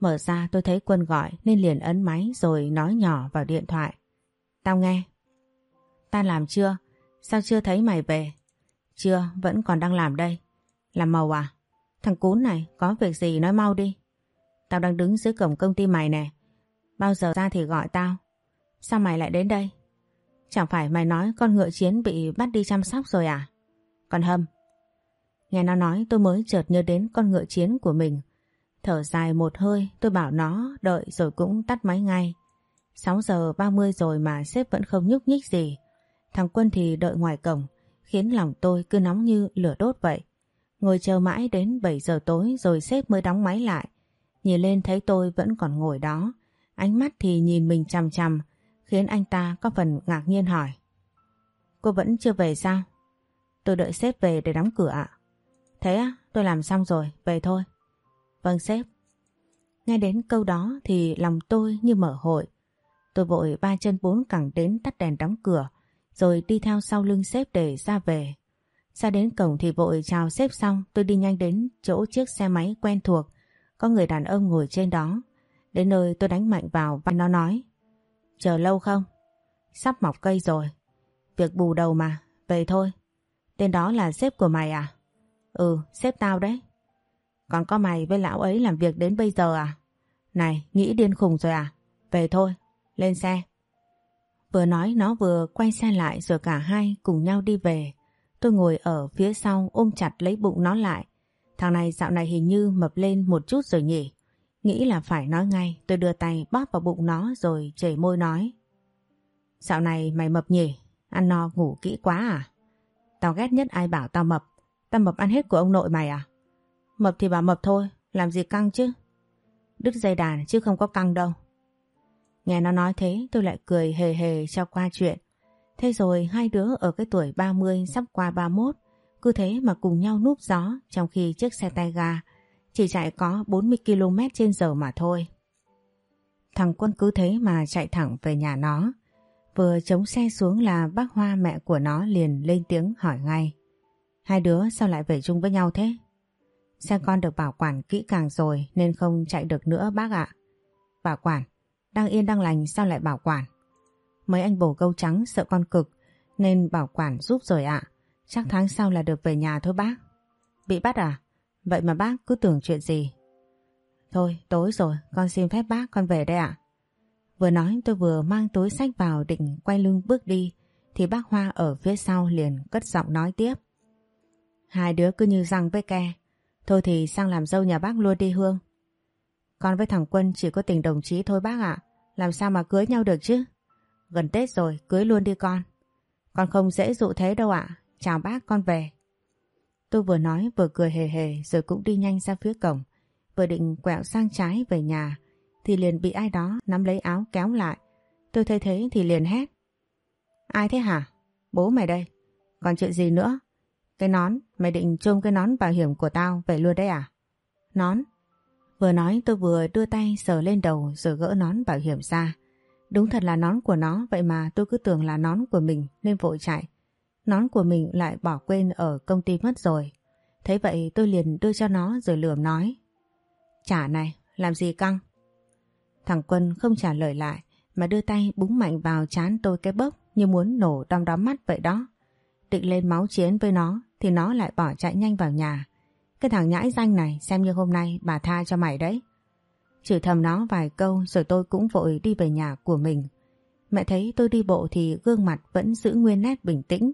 Speaker 1: Mở ra tôi thấy Quân gọi nên liền ấn máy rồi nói nhỏ vào điện thoại. Tao nghe. Ta làm chưa? Sao chưa thấy mày về? Chưa, vẫn còn đang làm đây. Làm màu à? Thằng cún này, có việc gì nói mau đi. Tao đang đứng dưới cổng công ty mày nè. Bao giờ ra thì gọi tao. Sao mày lại đến đây? Chẳng phải mày nói con ngựa chiến bị bắt đi chăm sóc rồi à? Còn hâm. Nghe nó nói tôi mới chợt nhớ đến con ngựa chiến của mình. Thở dài một hơi tôi bảo nó đợi rồi cũng tắt máy ngay. 6 giờ 30 rồi mà sếp vẫn không nhúc nhích gì. Thằng Quân thì đợi ngoài cổng khiến lòng tôi cứ nóng như lửa đốt vậy. Ngồi chờ mãi đến 7 giờ tối rồi sếp mới đóng máy lại. Nhìn lên thấy tôi vẫn còn ngồi đó, ánh mắt thì nhìn mình chằm chằm, khiến anh ta có phần ngạc nhiên hỏi. Cô vẫn chưa về sao? Tôi đợi sếp về để đóng cửa ạ. Thế á, tôi làm xong rồi, về thôi. Vâng sếp. Nghe đến câu đó thì lòng tôi như mở hội. Tôi vội ba chân bốn cẳng đến tắt đèn đóng cửa, rồi đi theo sau lưng sếp để ra về. Ra đến cổng thì vội chào sếp xong tôi đi nhanh đến chỗ chiếc xe máy quen thuộc có người đàn ông ngồi trên đó. Đến nơi tôi đánh mạnh vào và nó nói. Chờ lâu không? Sắp mọc cây rồi. Việc bù đầu mà, về thôi. Tên đó là sếp của mày à? Ừ, sếp tao đấy. Còn có mày với lão ấy làm việc đến bây giờ à? Này, nghĩ điên khùng rồi à? Về thôi, lên xe. Vừa nói nó vừa quay xe lại rồi cả hai cùng nhau đi về. Tôi ngồi ở phía sau ôm chặt lấy bụng nó lại Thằng này dạo này hình như mập lên một chút rồi nhỉ. Nghĩ là phải nói ngay, tôi đưa tay bóp vào bụng nó rồi chảy môi nói. Dạo này mày mập nhỉ, ăn no ngủ kỹ quá à? Tao ghét nhất ai bảo tao mập, tao mập ăn hết của ông nội mày à? Mập thì bảo mập thôi, làm gì căng chứ? Đứt dây đàn chứ không có căng đâu. Nghe nó nói thế tôi lại cười hề hề cho qua chuyện. Thế rồi hai đứa ở cái tuổi 30 sắp qua 31 cứ thế mà cùng nhau núp gió trong khi chiếc xe tay ga chỉ chạy có 40 km trên giờ mà thôi. Thằng quân cứ thế mà chạy thẳng về nhà nó. Vừa chống xe xuống là bác Hoa mẹ của nó liền lên tiếng hỏi ngay. Hai đứa sao lại về chung với nhau thế? Xe con được bảo quản kỹ càng rồi nên không chạy được nữa bác ạ. Bảo quản? Đang yên đang lành sao lại bảo quản? Mấy anh bồ câu trắng sợ con cực nên bảo quản giúp rồi ạ. Chắc tháng sau là được về nhà thôi bác. Bị bắt à? Vậy mà bác cứ tưởng chuyện gì? Thôi tối rồi con xin phép bác con về đây ạ. Vừa nói tôi vừa mang túi sách vào định quay lưng bước đi thì bác Hoa ở phía sau liền cất giọng nói tiếp. Hai đứa cứ như răng với ke. Thôi thì sang làm dâu nhà bác luôn đi Hương. Con với thằng Quân chỉ có tình đồng chí thôi bác ạ. Làm sao mà cưới nhau được chứ? Gần Tết rồi, cưới luôn đi con. Con không dễ dụ thế đâu ạ. Chào bác, con về. Tôi vừa nói vừa cười hề hề rồi cũng đi nhanh ra phía cổng. Vừa định quẹo sang trái về nhà thì liền bị ai đó nắm lấy áo kéo lại. Tôi thấy thế thì liền hét. Ai thế hả? Bố mày đây. Còn chuyện gì nữa? Cái nón, mày định trông cái nón bảo hiểm của tao vậy luôn đấy à? Nón? Vừa nói tôi vừa đưa tay sờ lên đầu rồi gỡ nón bảo hiểm ra. Đúng thật là nón của nó vậy mà tôi cứ tưởng là nón của mình nên vội chạy. Nón của mình lại bỏ quên ở công ty mất rồi. Thế vậy tôi liền đưa cho nó rồi lườm nói. Trả này, làm gì căng? Thằng Quân không trả lời lại mà đưa tay búng mạnh vào chán tôi cái bốc như muốn nổ đom đóm mắt vậy đó. Định lên máu chiến với nó thì nó lại bỏ chạy nhanh vào nhà. Cái thằng nhãi danh này xem như hôm nay bà tha cho mày đấy. Chửi thầm nó vài câu rồi tôi cũng vội đi về nhà của mình. Mẹ thấy tôi đi bộ thì gương mặt vẫn giữ nguyên nét bình tĩnh,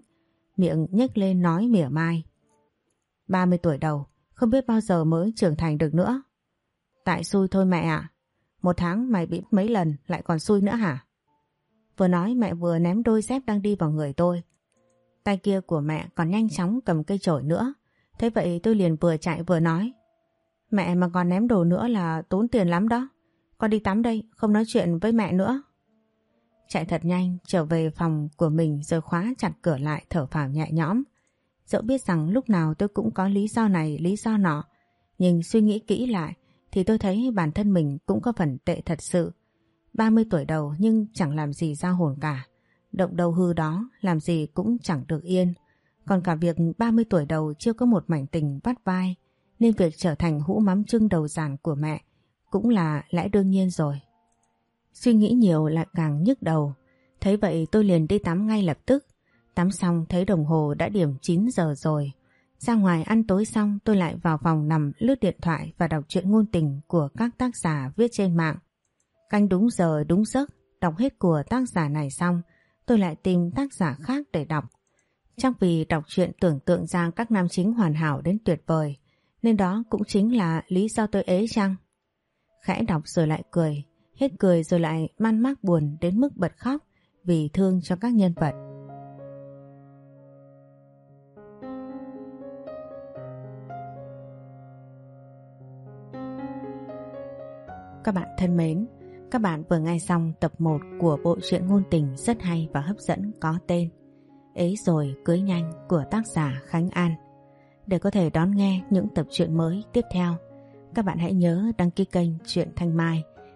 Speaker 1: miệng nhếch lên nói mỉa mai. 30 tuổi đầu, không biết bao giờ mới trưởng thành được nữa. Tại xui thôi mẹ ạ, một tháng mày bị mấy lần lại còn xui nữa hả? Vừa nói mẹ vừa ném đôi dép đang đi vào người tôi. Tay kia của mẹ còn nhanh chóng cầm cây chổi nữa. Thế vậy tôi liền vừa chạy vừa nói. Mẹ mà còn ném đồ nữa là tốn tiền lắm đó. Con đi tắm đây, không nói chuyện với mẹ nữa. Chạy thật nhanh, trở về phòng của mình rồi khóa chặt cửa lại thở phào nhẹ nhõm. Dẫu biết rằng lúc nào tôi cũng có lý do này, lý do nọ. Nhưng suy nghĩ kỹ lại thì tôi thấy bản thân mình cũng có phần tệ thật sự. 30 tuổi đầu nhưng chẳng làm gì ra hồn cả. Động đầu hư đó làm gì cũng chẳng được yên. Còn cả việc 30 tuổi đầu chưa có một mảnh tình vắt vai nên việc trở thành hũ mắm trưng đầu giàn của mẹ cũng là lẽ đương nhiên rồi. Suy nghĩ nhiều lại càng nhức đầu. Thấy vậy tôi liền đi tắm ngay lập tức. Tắm xong thấy đồng hồ đã điểm 9 giờ rồi. Ra ngoài ăn tối xong tôi lại vào phòng nằm lướt điện thoại và đọc truyện ngôn tình của các tác giả viết trên mạng. Canh đúng giờ đúng giấc, đọc hết của tác giả này xong, tôi lại tìm tác giả khác để đọc. Chắc vì đọc truyện tưởng tượng ra các nam chính hoàn hảo đến tuyệt vời, nên đó cũng chính là lý do tôi ế chăng? Khẽ đọc rồi lại cười, hết cười rồi lại man mác buồn đến mức bật khóc vì thương cho các nhân vật. Các bạn thân mến, các bạn vừa nghe xong tập 1 của bộ truyện ngôn tình rất hay và hấp dẫn có tên Ấy rồi cưới nhanh của tác giả Khánh An. Để có thể đón nghe những tập truyện mới tiếp theo, các bạn hãy nhớ đăng ký kênh Truyện Thanh Mai